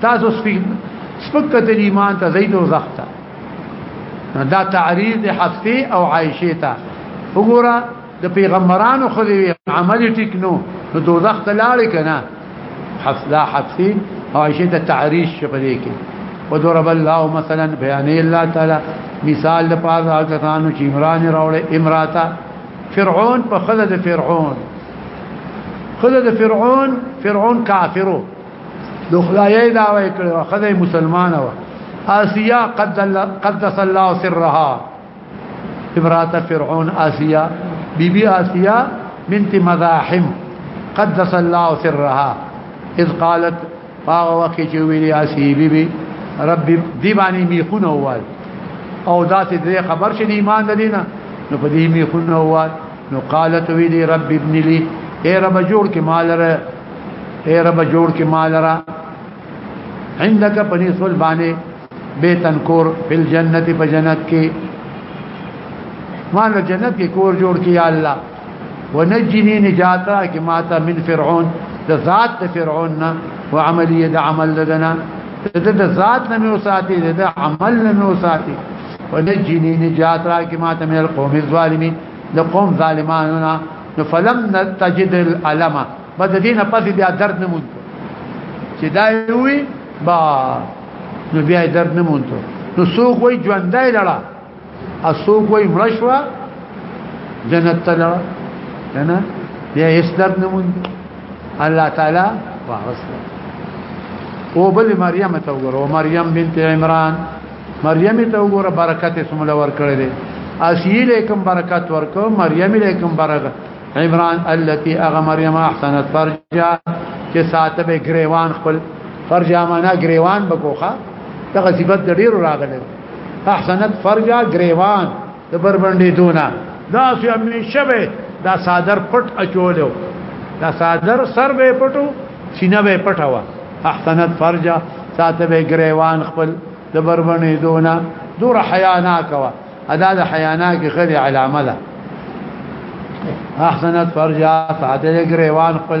تاسو سپیک سپک کتل ایمان ته زید او زخته دا تعریض حفصه او عائشه ته وګوره د پیغمبرانو خو دی عمل ټیک نو نو دوزخ ته لاړ کنه حفصه حفصه او عائشه ته تعریض شپدې کې وضرب الله مثلا بیان الله تعالی مثال د پاره کسانو چې عمران راوړې امراتا فرعون په خلد فرعون خلد فرعون فرعون کافرو د خدای دا وای کړو خدای مسلمان و آسیا قد قدس الله سرها امرات فرعون آسیا بی بی آسیا بنت مزاحم قدس الله سرها اذ قالت هغه وخت چې ویلي آسی بی بی رب دی باندې میخونه وال او داسې دې خبر شې ایمان د دینه نو په دې میخونه وال نو قالت وی دی رب ابن لی اے رب جوړ کې مال را اے رب جوړ کې مال را عندك بني سلبانه بیتن کور بل جنت په جنت کې مال جنت کې کور جوړ کې یا الله ونجني نجات را کې ماته من فرعون د ذات د فرعون نه وعمليه د عمل لدنا د ذات نه مې وساتي د عمل نه مې وساتي ونجني نجات را کې ماته من القوم الظالمين د قوم ظالمانو نه نو فلم تجد الالم بعد دینه پس بیا درد نه مونږ چې دا وی با نو بیا درد نه مونږ نو څوک وای ژوندای لړا او څوک وای مرشوا جنت ته لړا کنه بیا هیڅ درد نه مونږ الله تعالی وارث او بل مریم ته وګورو مریم بنت عمران مریم ته وګوره برکت یې سمله ورکړی دی اسیه لیکم برکت ورکو مریم لیکم برکت عمران التي اغه مریم احسنت فرجا چې ساته به گریوان خپل فرجا معنا گریوان بکوخه دغه صفت ډیر راغلی احسنت فرجا گریوان د بربندې دونه دا سو همیشه به دا صادر پټ اچولیو دا صادر سر به پټو سینه به پټوا احسنت فرجا ساته به گریوان خپل د بربندې دونه دور حیا نه کوا ادا د حیا نه کې خلی علامه ده احسنت فرجا ساته گریوان خپل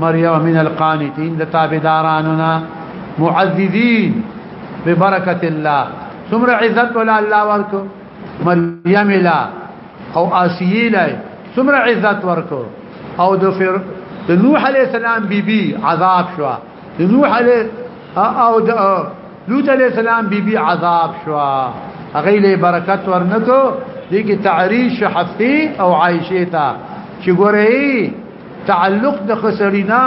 مریم من القانتین د تابعدارانو نه معززین ببرکت الله څومره عزت ولا الله ورکو مریم لا او آسیه لا څومره عزت ورکو او د فر د نوح علی السلام بی بی عذاب شو د نوح علی او د لوط علی السلام بی بی عذاب شو هغه له برکت ورنکو دي کې تعریش حفصی او عائشه تا چې ګورې تعلق د خسرینا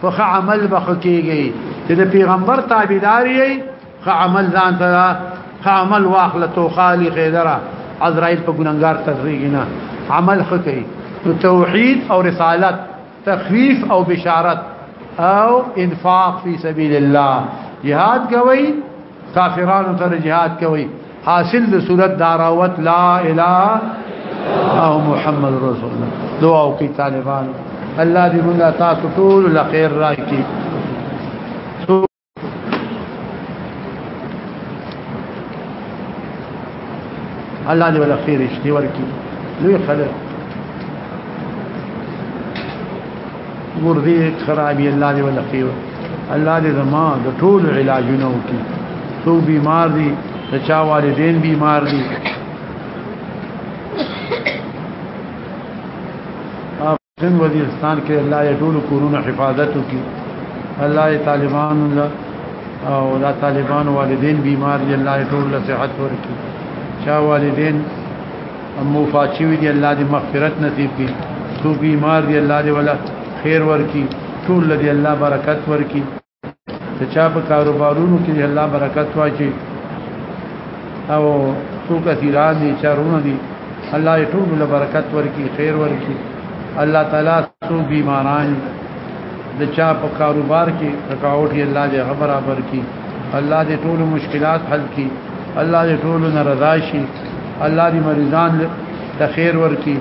په خ عمل بخ کیږي چې د پیغمبر تابعدار یې خ عمل ځان ته خ عمل واخله تو خالی خیدره عزرائیل په ګننګار تزریګینا عمل خ کوي نو توحید او رسالت تخفیف او بشارت او انفاق فی سبیل الله جهاد کوي کافرانو سره جهاد کوي حاصل د صورت داراوت لا اله او محمد رسول الله دعا وکي طالبان الله دې موږ تاسو ټول له خیر راکړي الله دې ول خیر اشتي ورکي لوی خلک ګردی خرابې الله دې ولقي الله دې زما د ټول علاجونه وکي څو بیمار دي د چا والدین بیمار دي افغان وزیرستان کې الله دې ټول کورونه حفاظت وکي الله دې طالبان الله او دا طالبان والدین بیمار دي الله دې ټول صحت ورکي چا والدین موفات شوی دی الله دې مغفرت نصیب کړي تو بیمار دی الله دې ولا خیر ورکي ټول دې الله برکت ورکي ته چا په کاروبارونو کې الله برکت واچي او تو کثیران دي چارونه دي الله دې ټول له برکت ورکي خیر ورکي الله تعالی سو بیماران د چا په کاروبار کې رکاوټ یې الله دې برابر کړي الله دې ټول مشکلات حل کړي الله دې ټول ناراضه شي الله دې مریضان ته خیر ورکي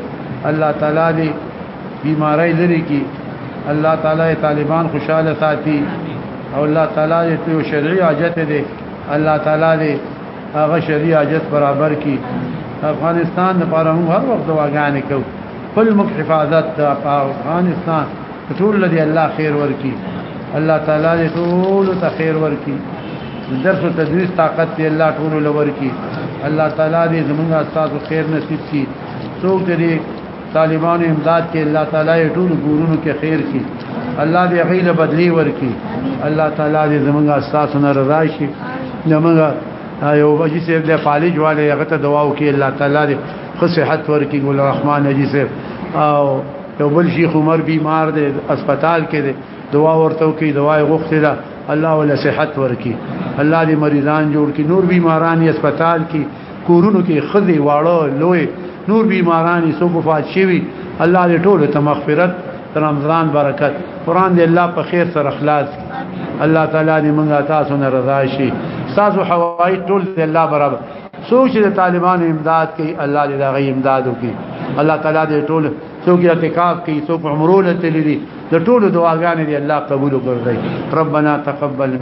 الله تعالی دې بیماری لري کی الله تعالی طالبان خوشاله ساتي او الله تعالی دې په شرعي حاجت دې الله تعالی دې هغه شرعي حاجت برابر کی افغانستان لپاره هم هر وخت دعاګانې کوو خپل مخ حفاظت د افغانستان ټول لدی الله خیر ورکی الله تعالی دې ټول ته خیر ورکی درس او تدریس طاقت دې الله ټول لور کی الله تعالی دې زمونږه استاد خیر نصیب کی څوک دې طالبان امداد کې الله تعالی ټول ګورونو کې خیر کی الله دې غیل بدلی ورکی الله تعالی دې زمونږه استاد نه رضا شي زمونږه یو بجې سیب د فالج والے هغه ته دعا وکي الله تعالی دې خصحت ورکی ګل الرحمن جی سیب او یو بل شیخ عمر بیمار دی اسپیټال کې دی دعا ورته کوي دعا یې غوښته ده الله ولا صحت ورکي الله دې مریضان جوړ کړي نور بیماران یې اسپیټال کې کورونو کې خزي واړه لوی نور بیماران یې سوق وفات شوي الله دې ټول ته مغفرت رمضان برکت قران دې الله په خیر سره خلاص الله تعالی دې موږ تاسو نه رضا شي تاسو حوایج ټول دې الله برابر څوک چې د طالبانو امداد کوي الله دې دا غي امداد وکړي الله تعالی دې ټول څوک اعتکاف کوي څوک عمره لته لري د ټول دعاګانې دې الله قبول وګرځي ربنا تقبل